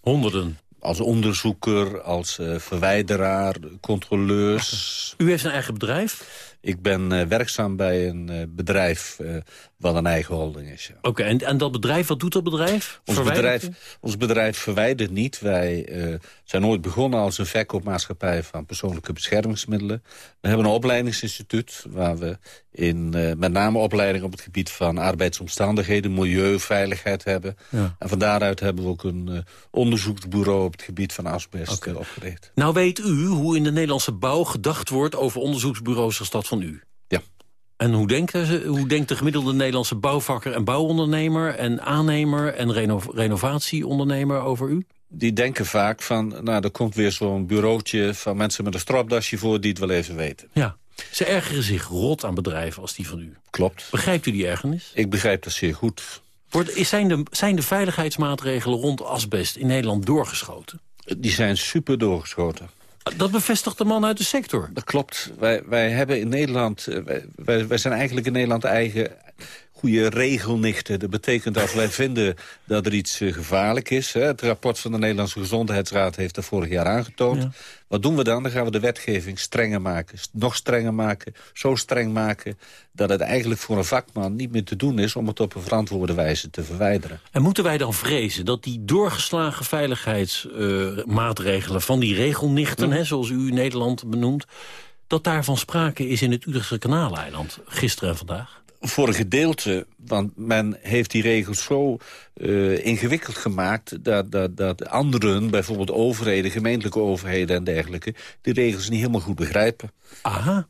Honderden? Als onderzoeker, als verwijderaar, controleurs. U heeft een eigen bedrijf? Ik ben eh, werkzaam bij een eh, bedrijf eh, wat een eigen holding is. ja. Oké, en, en dat bedrijf, wat doet dat bedrijf? Ons Verwijdert bedrijf, ons bedrijf verwijdert niet. Wij zijn ooit begonnen als een verkoopmaatschappij van persoonlijke beschermingsmiddelen. We hebben een opleidingsinstituut waar we in, met name opleiding op het gebied van arbeidsomstandigheden, milieu, veiligheid hebben. Ja. En van daaruit hebben we ook een onderzoeksbureau op het gebied van asbest eh, opgericht. Nou weet u hoe in de Nederlandse bouw gedacht wordt over onderzoeksbureaus als dat van u? Ja. En hoe, denken ze, hoe denkt de gemiddelde Nederlandse bouwvakker en bouwondernemer... en aannemer en reno renovatieondernemer over u? Die denken vaak van, nou, er komt weer zo'n bureautje van mensen met een stropdasje voor die het wel even weten. Ja. Ze ergeren zich rot aan bedrijven als die van u. Klopt. Begrijpt u die ergernis? Ik begrijp dat zeer goed. Wordt, is- zijn, de, zijn de veiligheidsmaatregelen rond asbest in Nederland doorgeschoten? Die zijn super doorgeschoten. Dat bevestigt de man uit de sector. Dat klopt. Wij, wij hebben in Nederland, eh, wij, wij, wij zijn eigenlijk in Nederland eigen goede regelnichten. Dat betekent als wij vinden dat er iets eh, gevaarlijk is. Hè, het rapport van de Nederlandse Gezondheidsraad heeft dat vorig jaar aangetoond. Wat doen we dan? Dan gaan we de wetgeving strenger maken. Nog strenger maken. Zo streng maken dat het eigenlijk voor een vakman niet meer te doen is... om het op een verantwoorde wijze te verwijderen. En moeten wij dan vrezen dat die doorgeslagen veiligheidsmaatregelen... van die regelnichten, hè, zoals u Nederland benoemt... dat daarvan sprake is in het Utrechtse Kanaaleiland gisteren en vandaag? Voor een gedeelte, want men heeft die regels zo uh, ingewikkeld gemaakt... Dat, dat, dat anderen, bijvoorbeeld overheden, gemeentelijke overheden en dergelijke... die regels niet helemaal goed begrijpen. Aha.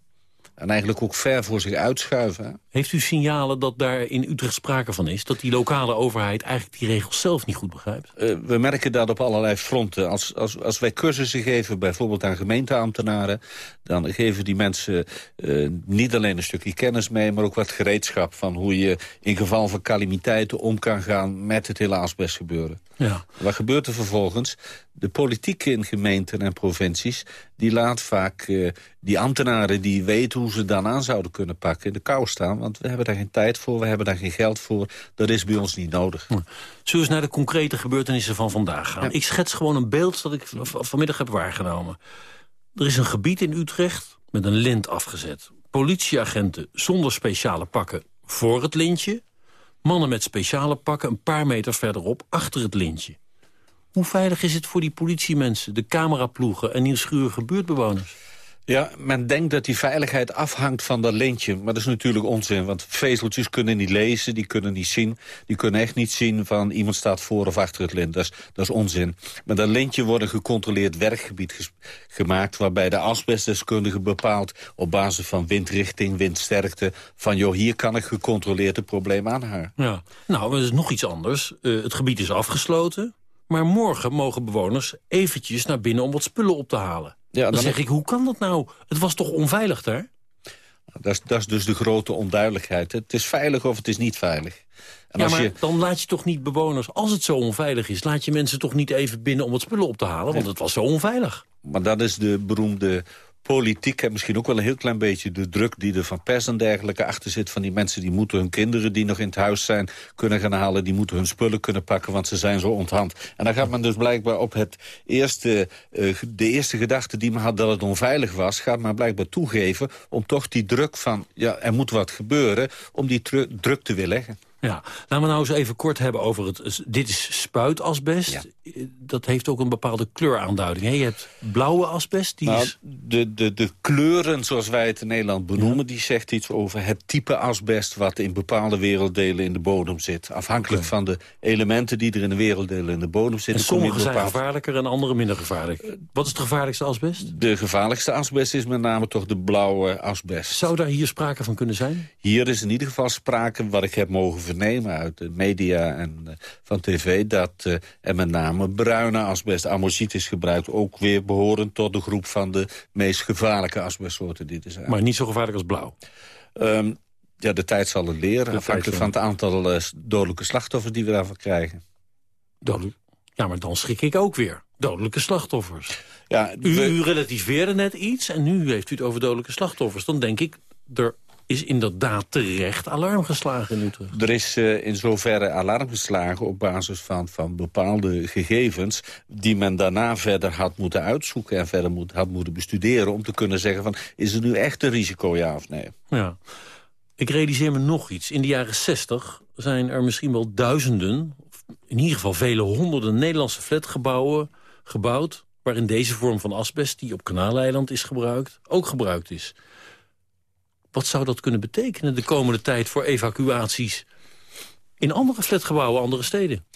En eigenlijk ook ver voor zich uitschuiven. Heeft u signalen dat daar in Utrecht sprake van is? Dat die lokale overheid eigenlijk die regels zelf niet goed begrijpt? Uh, we merken dat op allerlei fronten. Als, als, als wij cursussen geven, bijvoorbeeld aan gemeenteambtenaren... dan geven die mensen uh, niet alleen een stukje kennis mee... maar ook wat gereedschap van hoe je in geval van calamiteiten om kan gaan... met het hele asbestgebeuren. Ja. Wat gebeurt er vervolgens? De politiek in gemeenten en provincies... die laat vaak uh, die ambtenaren die weten hoe ze dan aan zouden kunnen pakken... in de kou staan, want we hebben daar geen tijd voor... we hebben daar geen geld voor, dat is bij ons niet nodig. Zullen we eens naar de concrete gebeurtenissen van vandaag gaan? Ik schets gewoon een beeld dat ik vanmiddag heb waargenomen. Er is een gebied in Utrecht met een lint afgezet. Politieagenten zonder speciale pakken voor het lintje... mannen met speciale pakken een paar meter verderop achter het lintje. Hoe veilig is het voor die politiemensen, de cameraploegen... en nieuwsgierige buurtbewoners? Ja, men denkt dat die veiligheid afhangt van dat lintje. Maar dat is natuurlijk onzin, want vezeltjes kunnen niet lezen, die kunnen niet zien. Die kunnen echt niet zien van iemand staat voor of achter het lint. Dat is, dat is onzin. Met dat lintje wordt een gecontroleerd werkgebied gemaakt... waarbij de asbestdeskundige bepaalt op basis van windrichting, windsterkte... van joh, hier kan ik gecontroleerd het probleem aanhangen. Ja, nou, dat is nog iets anders. Uh, het gebied is afgesloten, maar morgen mogen bewoners eventjes naar binnen om wat spullen op te halen. Ja, dan, dan zeg ik, hoe kan dat nou? Het was toch onveilig daar? Dat is, dat is dus de grote onduidelijkheid. Het is veilig of het is niet veilig. En ja, maar je... dan laat je toch niet bewoners, als het zo onveilig is... laat je mensen toch niet even binnen om het spullen op te halen? Want het was zo onveilig. Maar dat is de beroemde politiek en misschien ook wel een heel klein beetje de druk die er van pers en dergelijke achter zit. Van die mensen die moeten hun kinderen die nog in het huis zijn kunnen gaan halen. Die moeten hun spullen kunnen pakken, want ze zijn zo onthand. En dan gaat men dus blijkbaar op het eerste, uh, de eerste gedachte die men had dat het onveilig was. Gaat men blijkbaar toegeven om toch die druk van ja, er moet wat gebeuren. Om die druk te weerleggen. Ja, laten we nou eens even kort hebben over het... Dit is spuitasbest. Dat heeft ook een bepaalde kleuraanduiding. Hè? Je hebt blauwe asbest. Die nou, is... de, de, de kleuren, zoals wij het in Nederland benoemen... Ja. die zegt iets over het type asbest... wat in bepaalde werelddelen in de bodem zit. Afhankelijk okay. van de elementen die er in de werelddelen in de bodem zitten. En sommige bepaald... zijn gevaarlijker en andere minder gevaarlijk. Wat is het gevaarlijkste asbest? De gevaarlijkste asbest is met name toch de blauwe asbest. Zou daar hier sprake van kunnen zijn? Hier is in ieder geval sprake, wat ik heb mogen vernemen uit de media en uh, van tv... dat uh, er met name bruine asbest, is gebruikt... ook weer behorend tot de groep van de meest gevaarlijke asbestsoorten die er zijn. Maar niet zo gevaarlijk als blauw? Um, ja, de tijd zal het leren, afhankelijk van het aantal uh, dodelijke slachtoffers die we daarvan krijgen. Dodelijk? Ja, maar dan schrik ik ook weer. Dodelijke slachtoffers. Ja, u, we... u relativeerde net iets en nu heeft u het over dodelijke slachtoffers. Dan denk ik, er is inderdaad terecht alarm geslagen in Utrecht. Er is uh, in zoverre alarm geslagen op basis van, van bepaalde gegevens... die men daarna verder had moeten uitzoeken en verder moet, had moeten bestuderen... om te kunnen zeggen van, is er nu echt een risico, ja of nee? Ja. Ik realiseer me nog iets. In de jaren 60 zijn er misschien wel duizenden... in ieder geval vele honderden Nederlandse flatgebouwen gebouwd... waarin deze vorm van asbest, die op Kanaaleiland is gebruikt, ook gebruikt is. Wat zou dat kunnen betekenen de komende tijd voor evacuaties... in andere flatgebouwen, andere steden?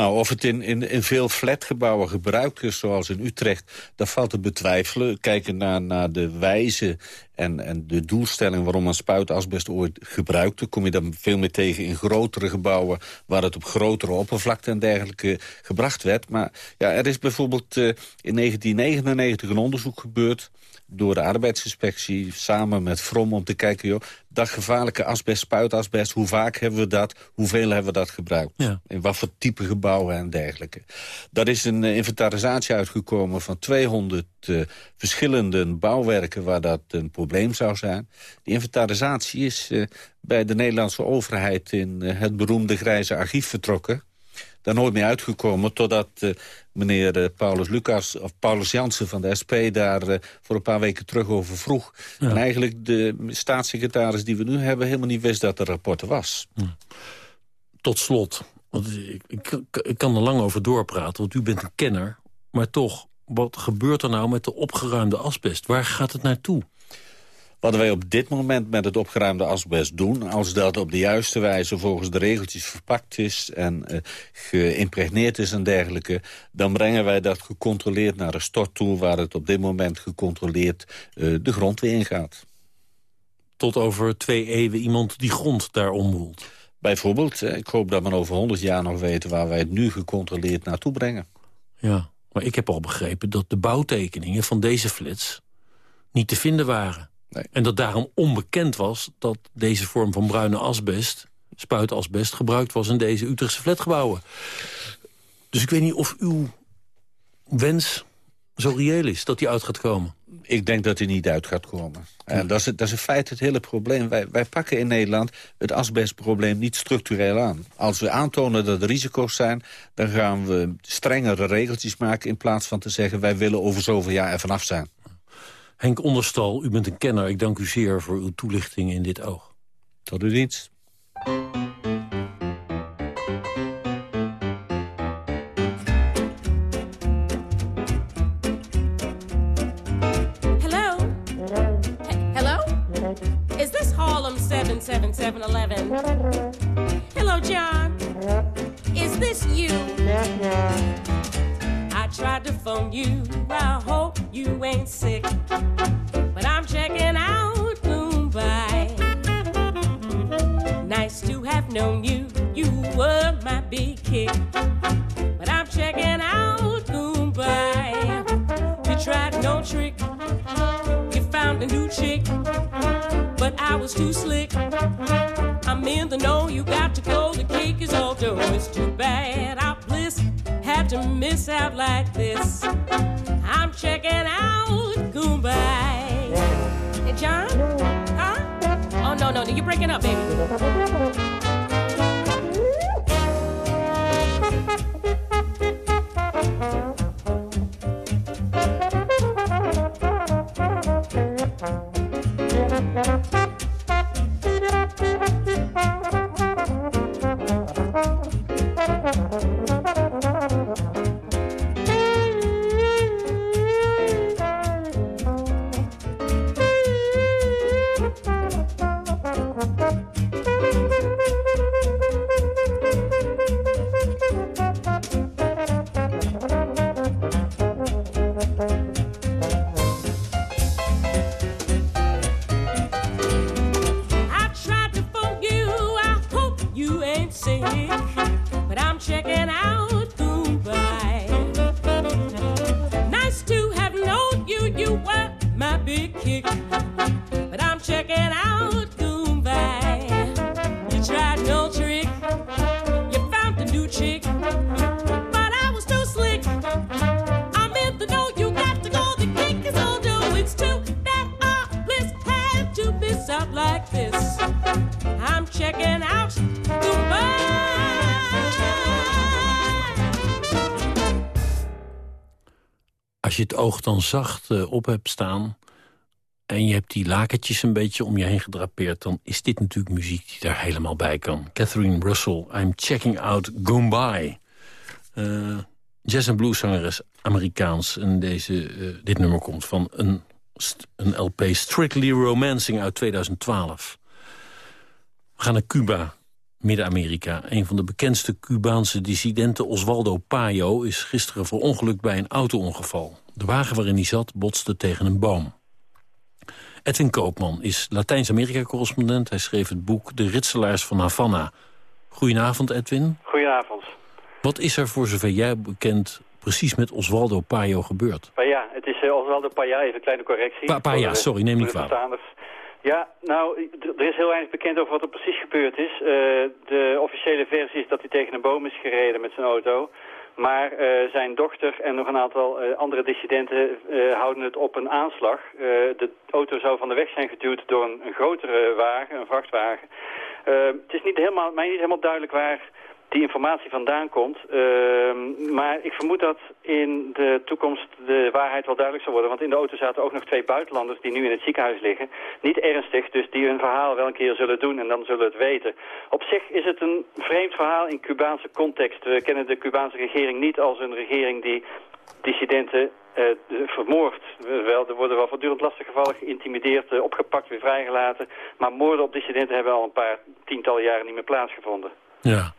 Nou, of het in, in, veel flatgebouwen gebruikt is, zoals in Utrecht... dat valt te betwijfelen. Kijken naar, naar de wijze en, en de doelstelling waarom een spuitasbest ooit gebruikte... kom je dan veel meer tegen in grotere gebouwen... waar het op grotere oppervlakte en dergelijke gebracht werd. Maar ja, er is bijvoorbeeld uh, in 1999 een onderzoek gebeurd door de arbeidsinspectie samen met From om te kijken... joh, dat gevaarlijke asbest, spuitasbest, hoe vaak hebben we dat? Hoeveel hebben we dat gebruikt? In wat voor type gebouwen en dergelijke. Dat is een eh, inventarisatie uitgekomen van 200 uh, verschillende bouwwerken... waar dat een probleem zou zijn. Die inventarisatie is uh, bij de Nederlandse overheid... in uh, het beroemde grijze archief vertrokken daar nooit meer uitgekomen... totdat uh, meneer uh, Paulus Lucas, of Paulus Jansen van de SP... daar uh, voor een paar weken terug over vroeg. Ja. En eigenlijk de staatssecretaris die we nu hebben... helemaal niet wist dat er rapport was. Tot slot, want ik, ik, ik, kan er lang over doorpraten... want u bent een kenner, maar toch... wat gebeurt er nou met de opgeruimde asbest? Waar gaat het naartoe? Wat wij op dit moment met het opgeruimde asbest doen... als dat op de juiste wijze volgens de regeltjes verpakt is... en uh, geïmpregneerd is en dergelijke... dan brengen wij dat gecontroleerd naar een stort toe... waar het op dit moment gecontroleerd uh, de grond weer ingaat. Tot over twee eeuwen iemand die grond daar omwoelt? Bijvoorbeeld. Ik hoop dat we over honderd jaar nog weten... waar wij het nu gecontroleerd naartoe brengen. Ja, maar ik heb al begrepen dat de bouwtekeningen van deze flits... niet te vinden waren. Nee. En dat daarom onbekend was dat deze vorm van bruine asbest... spuitasbest gebruikt was in deze Utrechtse flatgebouwen. Dus ik weet niet of uw wens zo reëel is dat die uit gaat komen. Ik denk dat hij niet uit gaat komen. En dat is, dat is in feite het hele probleem. Wij, wij pakken in Nederland het asbestprobleem niet structureel aan. Als we aantonen dat er risico's zijn... dan gaan we strengere regeltjes maken... in plaats van te zeggen... wij willen over zoveel jaar er vanaf zijn. Henk Onderstal, u bent een kenner. Ik dank u zeer voor uw toelichting in dit oog. Tot uw dienst. Kick. But I'm checking out Dubai. You tried no trick. You found a new chick. But I was too slick. I'm in the know. You got to go. The kick is all due. It's too that our bliss had to miss out like this. I'm checking out Dubai. Als je het oog dan zacht uh, op hebt staan... en je hebt die lakentjes een beetje om je heen gedrapeerd... dan is dit natuurlijk muziek die daar helemaal bij kan. Catherine Russell, I'm checking out Goodbye. Uh, jazz- en blueszangeres Amerikaans. En deze, uh, dit nummer komt van een, een LP Strictly Romancing uit 2012. We gaan naar Cuba, Midden-Amerika. Een van de bekendste Cubaanse dissidenten, Osvaldo Payo... is gisteren verongelukt bij een auto-ongeval. De wagen waarin hij zat botste tegen een boom. Edwin Koopman is Latijns-Amerika-correspondent. Hij schreef het boek De Ritselaars van Havana. Goedenavond, Edwin. Goedenavond. Wat is er voor zover jij bekend precies met Osvaldo Payo gebeurd? Maar ja, het is uh, Oswaldo Paya, even een kleine correctie. Pa sorry, neem niet kwalijk. Ja, nou, er is heel weinig bekend over wat er precies gebeurd is. Eh, de officiële versie is dat hij tegen een boom is gereden met zijn auto. Maar eh, zijn dochter en nog een aantal eh, andere dissidenten eh, houden het op een aanslag. De auto zou van de weg zijn geduwd door een, een grotere wagen, een vrachtwagen. Het is niet helemaal, mij niet helemaal duidelijk waar die informatie vandaan komt. Ehm, maar ik vermoed dat in de toekomst de waarheid wel duidelijk zal worden. Want in de auto zaten ook nog twee buitenlanders die nu in het ziekenhuis liggen. Niet ernstig, dus die hun verhaal wel een keer zullen doen en dan zullen het weten. Op zich is het een vreemd verhaal in Cubaanse context. We kennen de Cubaanse regering niet als een regering die dissidenten eh, vermoord. Wel, er worden wel voortdurend lastige gevallen geïntimideerd, eh, opgepakt, weer vrijgelaten. Maar moorden op dissidenten hebben al een paar tientallen jaren niet meer plaatsgevonden. Ja.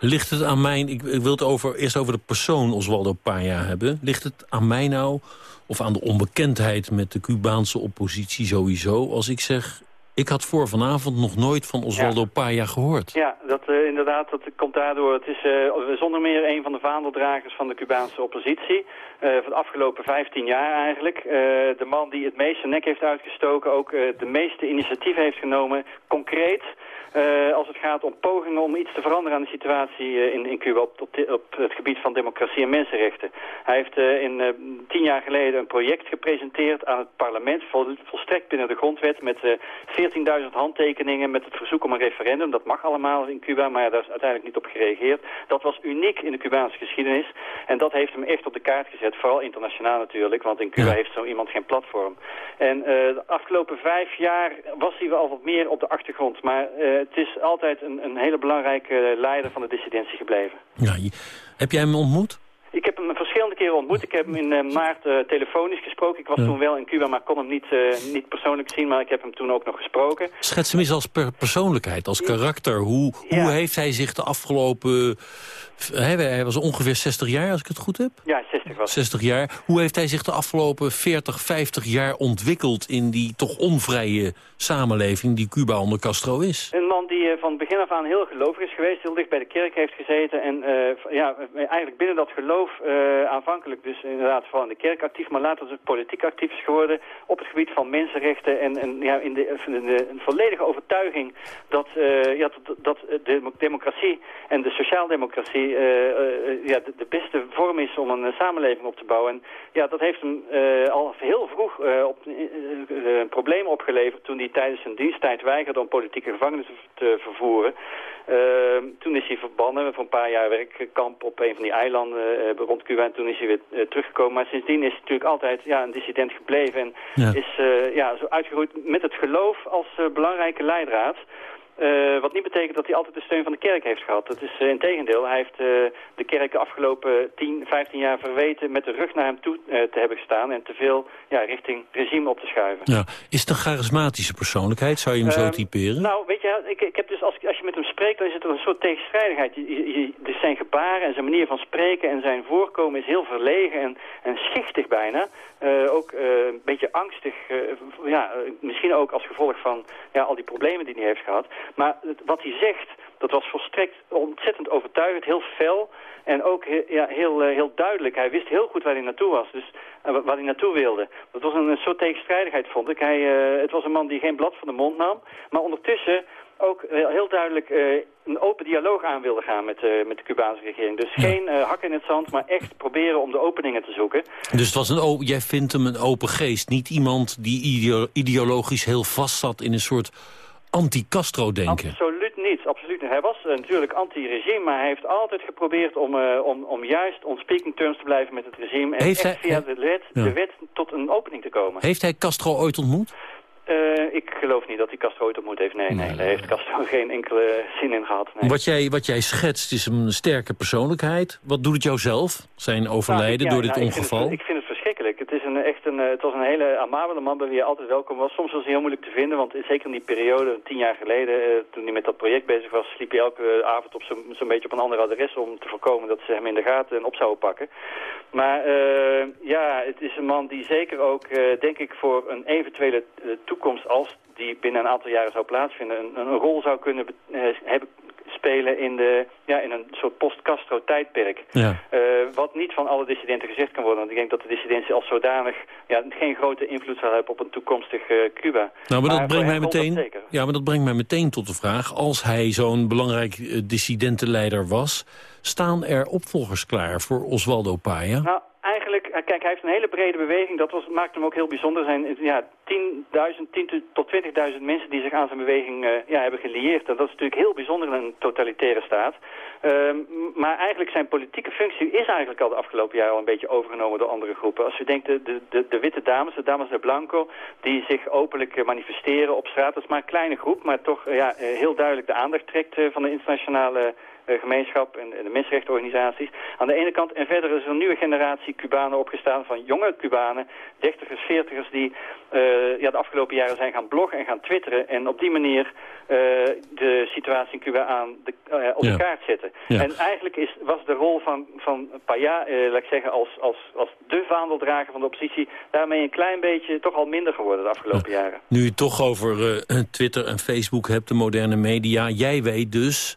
Ligt het aan mij, ik, ik wil het over, eerst over de persoon Oswaldo Paya hebben. Ligt het aan mij nou, of aan de onbekendheid met de Cubaanse oppositie sowieso... als ik zeg, ik had voor vanavond nog nooit van Oswaldo Paya gehoord. Ja, dat, eh, inderdaad, dat komt daardoor. Het is eh, zonder meer een van de vaandeldragers van de Cubaanse oppositie. eh, van de afgelopen 15 jaar eigenlijk. De man die het meeste nek heeft uitgestoken, ook de meeste initiatieven heeft genomen, concreet. Eh, als het gaat om pogingen om iets te veranderen aan de situatie eh, in, in Cuba op, op, het gebied van democratie en mensenrechten. Hij heeft eh, in tien jaar geleden een project gepresenteerd aan het parlement, vol, volstrekt binnen de grondwet, met eh 14.000 handtekeningen met het verzoek om een referendum. Dat mag allemaal in Cuba, maar daar is uiteindelijk niet op gereageerd. Dat was uniek in de Cubaanse geschiedenis en dat heeft hem echt op de kaart gezet, vooral internationaal natuurlijk, want in Cuba heeft zo iemand geen platform. En de afgelopen vijf jaar was hij wel wat meer op de achtergrond, maar het is altijd een, een hele belangrijke leider van de dissidentie gebleven. Ja, heb jij hem ontmoet? Ik heb hem verschillende keren ontmoet. Ik heb hem in eh, maart eh, telefonisch gesproken. Ik was Ja. toen wel in Cuba, maar kon hem niet, eh, niet persoonlijk zien. Maar ik heb hem toen ook nog gesproken. Schets hem eens als per persoonlijkheid, als karakter. Hoe, hoe heeft hij zich de afgelopen... Hij, hij was ongeveer 60 jaar, als ik het goed heb. Ja, 60 was 60 jaar. Hoe heeft hij zich de afgelopen 40, 50 jaar ontwikkeld... in die toch onvrije samenleving die Cuba onder Castro is? Een man die eh, van begin af aan heel gelovig is geweest, heel dicht bij de kerk heeft gezeten. En eh, ja, eigenlijk binnen dat geloof eh, aanvankelijk dus inderdaad vooral in de kerk actief, maar later dus politiek actief is geworden op het gebied van mensenrechten. En, en ja, in de, in de een volledige overtuiging dat, ja, dat, dat de democratie en de sociaaldemocratie eh, eh, ja, de, de beste vorm is om een eh, samenleving op te bouwen. En ja, dat heeft hem eh, al heel vroeg eh, op, eh, eh, een probleem opgeleverd toen hij tijdens zijn diensttijd weigerde om politieke gevangenen te, vervoeren. Eh, toen is hij verbannen voor een paar jaar werkkamp op een van die eilanden eh, rond Cuba. En toen is hij weer eh, teruggekomen. Maar sindsdien is hij natuurlijk altijd ja, een dissident gebleven. En Ja. is eh, ja, zo uitgegroeid met het geloof als eh, belangrijke leidraad. Eh, wat niet betekent dat hij altijd de steun van de kerk heeft gehad. Dat is uh, in tegendeel. Hij heeft uh, de kerk de afgelopen 10, 15 jaar verweten met de rug naar hem toe te hebben gestaan en te veel ja, richting regime op te schuiven. Ja. Is het een charismatische persoonlijkheid? Zou je hem zo Ehm, typeren? Nou, weet je, ik, ik heb dus als, als je met hem spreekt, dan is het een soort tegenstrijdigheid. Je, dus zijn gebaren en zijn manier van spreken en zijn voorkomen is heel verlegen en, en schichtig bijna. Ook een beetje angstig, ja, misschien ook als gevolg van ja, al die problemen die hij heeft gehad. Maar het, wat hij zegt, dat was volstrekt ontzettend overtuigend, heel fel en ook ja, heel, heel duidelijk. Hij wist heel goed waar hij naartoe was, dus waar hij naartoe wilde. Dat was een, soort tegenstrijdigheid, vond ik. Hij, het was een man die geen blad van de mond nam, maar ondertussen ook heel duidelijk een open dialoog aan wilde gaan met, uh, met de Cubaanse regering. Dus ja. geen uh, hak in het zand, maar echt proberen om de openingen te zoeken. Dus het was een jij vindt hem een open geest, niet iemand die ideo ideologisch heel vast zat in een soort anti-Castro-denken? Absoluut niet, absoluut niet. Hij was uh, natuurlijk anti-regime, maar hij heeft altijd geprobeerd om, om, om juist on speaking terms te blijven met het regime. En heeft echt hij, via de wet, ja. de wet tot een opening te komen. Heeft hij Castro ooit ontmoet? Uh, ik geloof niet dat hij Castro ooit ontmoet heeft. Nee, nee, nee daar heeft Castro geen enkele zin in gehad. Nee. Wat, jij, wat jij schetst is een sterke persoonlijkheid. Wat doet het jou zelf, zijn overlijden nou, ik, ja, door dit nou, ongeval? Ik vind, het, ik vind het Het, is een, echt een, het was een hele amabele man bij wie je altijd welkom was. Soms was hij heel moeilijk te vinden, want zeker in die periode, tien jaar geleden, uh, toen hij met dat project bezig was, sliep hij elke avond op zo'n zo beetje op een ander adres om te voorkomen dat ze hem in de gaten en op zouden pakken. Maar uh, ja, het is een man die zeker ook, denk ik, voor een eventuele toekomst als die binnen een aantal jaren zou plaatsvinden, een, een rol zou kunnen hebben, afspelen in, de, ja, in een soort post-Castro-tijdperk. Ja. Eh, wat niet van alle dissidenten gezegd kan worden. Want ik denk dat de dissidentie als zodanig ja, geen grote invloed zal hebben op een toekomstig eh, Cuba. Nou, maar dat brengt mij meteen. Ja, maar dat brengt mij meteen tot de vraag: als hij zo'n belangrijk eh, dissidentenleider was, staan er opvolgers klaar voor Oswaldo Paya? Nou, eigenlijk, eh, kijk, hij heeft een hele brede beweging. Dat was, maakt hem ook heel bijzonder. Er zijn ja, 10.000 10 tot 20.000 mensen die zich aan zijn beweging eh, ja, hebben gelieerd. En dat is natuurlijk heel bijzonder in een totalitaire staat. Ehm, maar eigenlijk zijn politieke functie is eigenlijk al de afgelopen jaren al een beetje overgenomen door andere groepen. Als u denkt, de, de, de, witte dames, de dames de Blanco, die zich openlijk eh, manifesteren op straat. Dat is maar een kleine groep, maar toch eh, ja, eh, heel duidelijk de aandacht trekt eh, van de internationale eh, gemeenschap en, en de mensenrechtenorganisaties. Aan de ene kant. En verder is er een nieuwe generatie Cubanen opgestaan van jonge Cubanen, dertigers, veertigers, die eh, ja, de afgelopen jaren zijn gaan bloggen en gaan twitteren. En op die manier eh, de situatie in Cuba aan de, eh, op Ja. de kaart zetten. Ja. En eigenlijk is, was de rol van, van Paya, eh, laat ik zeggen, als, als, als de vaandeldrager van de oppositie, daarmee een klein beetje toch al minder geworden de afgelopen jaren. Nu je het toch over eh, Twitter en Facebook hebt, de moderne media. Jij weet dus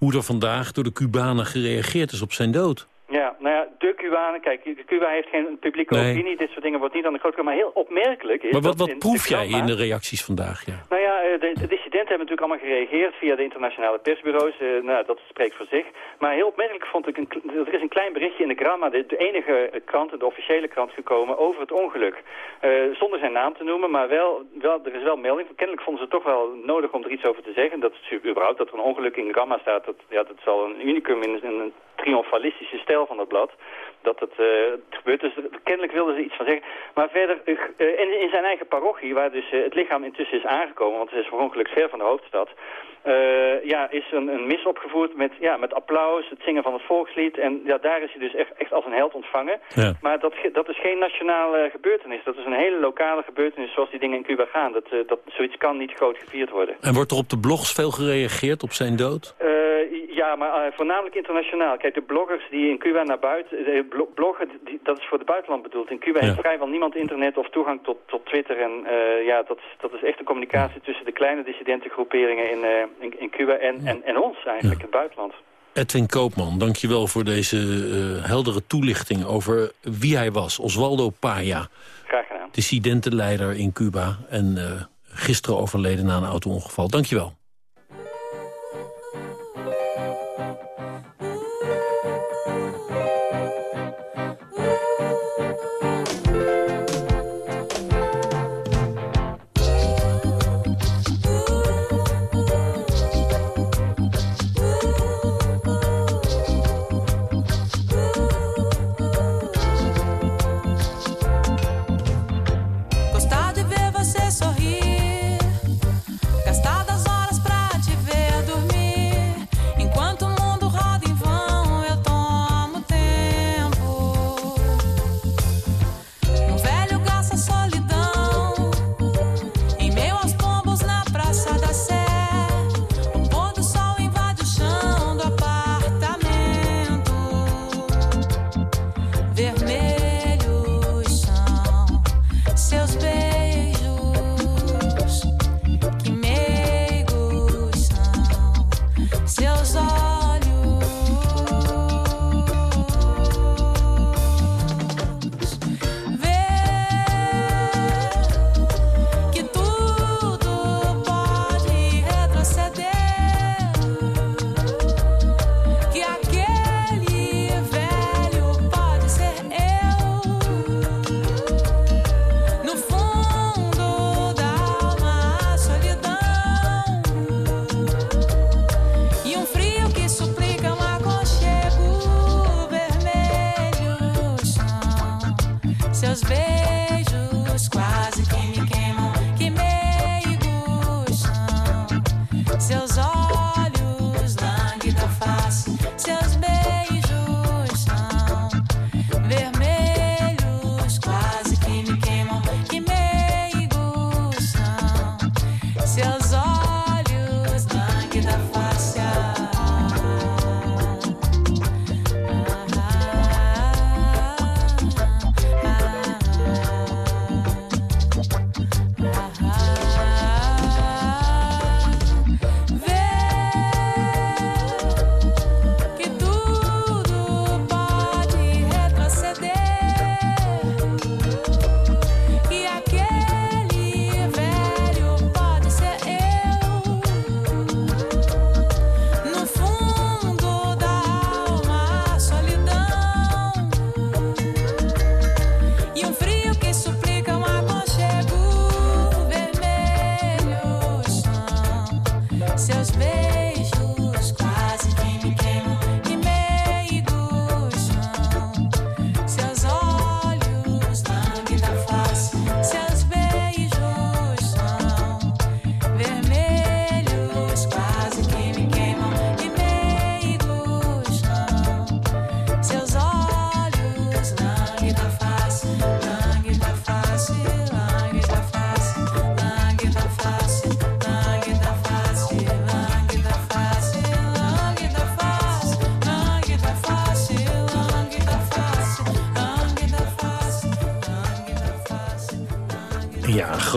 hoe er vandaag door de Cubanen gereageerd is op zijn dood. Ja, nou ja, de Cubanen, kijk, Cuba heeft geen publieke Nee. opinie, dit soort dingen wordt niet aan de gemaakt. Maar heel opmerkelijk is Maar wat, wat proef jij in de reacties vandaag? Ja. Nou de, de dissidenten hebben natuurlijk allemaal gereageerd via de internationale persbureaus. Eh, nou, dat spreekt voor zich. Maar heel opmerkelijk vond ik, een, er is een klein berichtje in de Gramma, de, de enige eh, krant, de officiële krant, gekomen over het ongeluk. Eh, zonder zijn naam te noemen, maar wel, wel, er is wel melding. Kennelijk vonden ze het toch wel nodig om er iets over te zeggen. Dat überhaupt dat er een ongeluk in de Gramma staat, dat, ja, dat een unicum in, in een triomfalistische stijl van dat blad. Dat het, eh, het gebeurt. Dus kennelijk wilden ze iets van zeggen. Maar verder, eh, in, in zijn eigen parochie, waar dus het lichaam intussen is aangekomen, want het is ongeluk ver van de hoofdstad, ja, is een, een mis opgevoerd met, ja, met applaus, het zingen van het volkslied. En ja, daar is hij dus echt, echt als een held ontvangen. Ja. Maar dat, dat is geen nationale gebeurtenis. Dat is een hele lokale gebeurtenis zoals die dingen in Cuba gaan. Dat, dat, zoiets kan niet groot gevierd worden. En wordt er op de blogs veel gereageerd op zijn dood? Ja, maar voornamelijk internationaal. Kijk, de bloggers die in Cuba naar buiten... Bloggen, die, dat is voor het buitenland bedoeld. In Cuba heeft vrijwel niemand internet of toegang tot, tot Twitter. En eh, ja, dat, is- dat is echt een communicatie tussen de kleine dissidentengroeperingen in, eh, in, in Cuba en, en, en ons eigenlijk, het buitenland. Edwin Koopman, dankjewel voor deze eh, heldere toelichting over wie hij was. Oswaldo Paya, Graag gedaan. dissidentenleider in Cuba en gisteren overleden na een auto-ongeval. Dankjewel.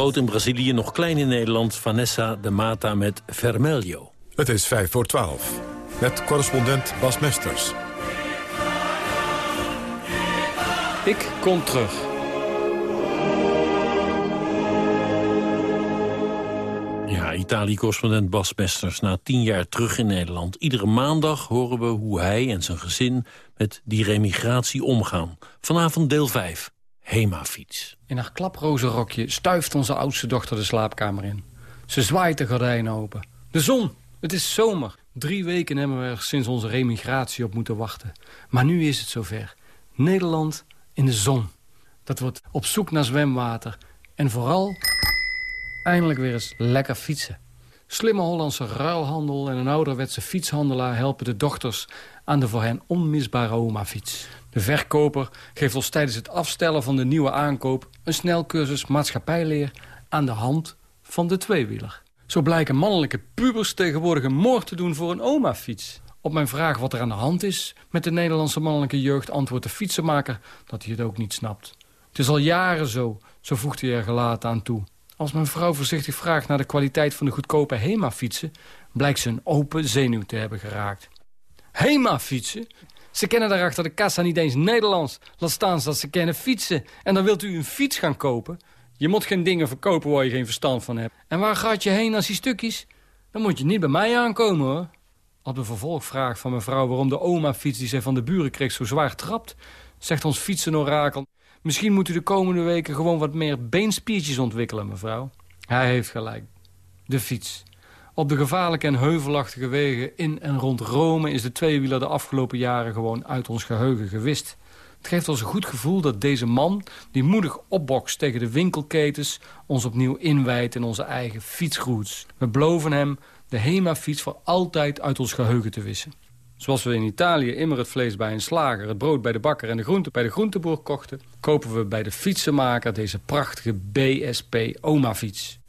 Groot in Brazilië, nog klein in Nederland. Vanessa de Mata met Vermelho. Het is 5 voor 12. Met correspondent Bas Mesters. Ik kom terug. Ja, Italië-correspondent Bas Mesters na tien jaar terug in Nederland. Iedere maandag horen we hoe hij en zijn gezin met die remigratie omgaan. Vanavond deel 5, Hema-fiets. In haar klaprozenrokje stuift onze oudste dochter de slaapkamer in. Ze zwaait de gordijnen open. De zon, het is zomer. Drie weken hebben we er sinds onze remigratie op moeten wachten. Maar nu is het zover. Nederland in de zon. Dat wordt op zoek naar zwemwater. En vooral eindelijk weer eens lekker fietsen. Slimme Hollandse ruilhandel en een ouderwetse fietshandelaar... helpen de dochters aan de voor hen onmisbare oma-fiets. De verkoper geeft ons tijdens het afstellen van de nieuwe aankoop... een snelcursus maatschappijleer aan de hand van de tweewieler. Zo blijken mannelijke pubers tegenwoordig een moord te doen voor een oma-fiets. Op mijn vraag wat er aan de hand is met de Nederlandse mannelijke jeugd... antwoordt de fietsenmaker dat hij het ook niet snapt. Het is al jaren zo, zo voegt hij er gelaten aan toe. Als mijn vrouw voorzichtig vraagt naar de kwaliteit van de goedkope HEMA-fietsen... blijkt ze een open zenuw te hebben geraakt. HEMA-fietsen? Ze kennen daar achter de kassa niet eens Nederlands. Laat staan dat ze kennen fietsen. En dan wilt u een fiets gaan kopen? Je moet geen dingen verkopen waar je geen verstand van hebt. En waar gaat je heen als die stukjes? Dan moet je niet bij mij aankomen, hoor. Op de vervolgvraag van mevrouw waarom de oma-fiets die zij van de buren kreeg zo zwaar trapt... zegt ons fietsenorakel... Misschien moet u de komende weken gewoon wat meer beenspiertjes ontwikkelen, mevrouw. Hij heeft gelijk. De fiets. Op de gevaarlijke en heuvelachtige wegen in en rond Rome... is de tweewieler de afgelopen jaren gewoon uit ons geheugen gewist. Het geeft ons een goed gevoel dat deze man, die moedig opbokst tegen de winkelketens... ons opnieuw inwijdt in onze eigen fietsroutes. We beloven hem de HEMA-fiets voor altijd uit ons geheugen te wissen. Zoals we in Italië immer het vlees bij een slager, het brood bij de bakker en de groente bij de groenteboer kochten... kopen we bij de fietsenmaker deze prachtige BSP Oma-fiets.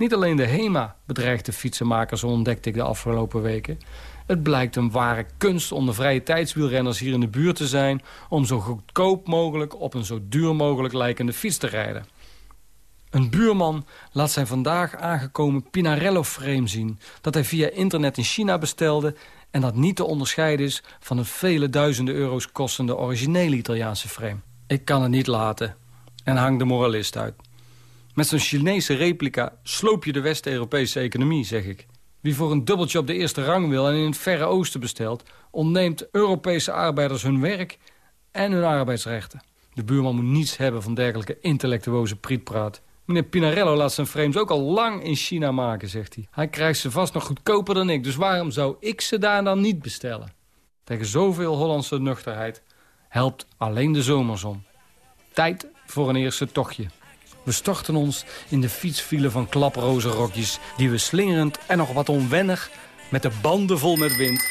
Niet alleen de HEMA bedreigt de fietsenmaker, zo ontdekte ik de afgelopen weken. Het blijkt een ware kunst om de vrije tijdswielrenners hier in de buurt te zijn... om zo goedkoop mogelijk op een zo duur mogelijk lijkende fiets te rijden. Een buurman laat zijn vandaag aangekomen Pinarello-frame zien... dat hij via internet in China bestelde en dat niet te onderscheiden is van een vele duizenden euro's kostende originele Italiaanse frame. Ik kan het niet laten en hang de moralist uit. Met zo'n Chinese replica sloop je de West-Europese economie, zeg ik. Wie voor een dubbeltje op de eerste rang wil en in het Verre Oosten bestelt... ontneemt Europese arbeiders hun werk en hun arbeidsrechten. De buurman moet niets hebben van dergelijke intellectuoze prietpraat. Meneer Pinarello laat zijn frames ook al lang in China maken, zegt hij. Hij krijgt ze vast nog goedkoper dan ik, dus waarom zou ik ze daar dan niet bestellen? Tegen zoveel Hollandse nuchterheid helpt alleen de zomerzon. Tijd voor een eerste tochtje. We storten ons in de fietsfile van klaprozenrokjes... die we slingerend en nog wat onwennig met de banden vol met wind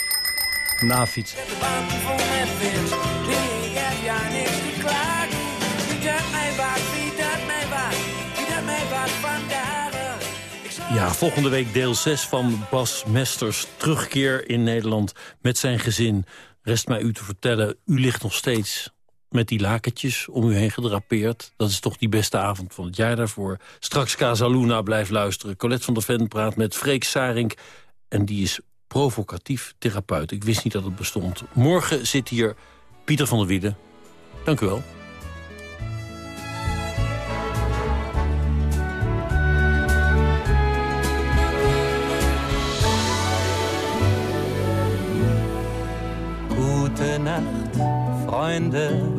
nafietsen. Ja, volgende week deel 6 van Bas Mesters terugkeer in Nederland met zijn gezin. Rest mij u te vertellen, u ligt nog steeds met die lakentjes om u heen gedrapeerd. Dat is toch die beste avond van het jaar daarvoor. Straks Casaluna blijft luisteren. Colette van der Ven praat met Freek Sarink. En die is provocatief therapeut. Ik wist niet dat het bestond. Morgen zit hier Pieter van der Wieden. Dank u wel. Gute Nacht, Freunde.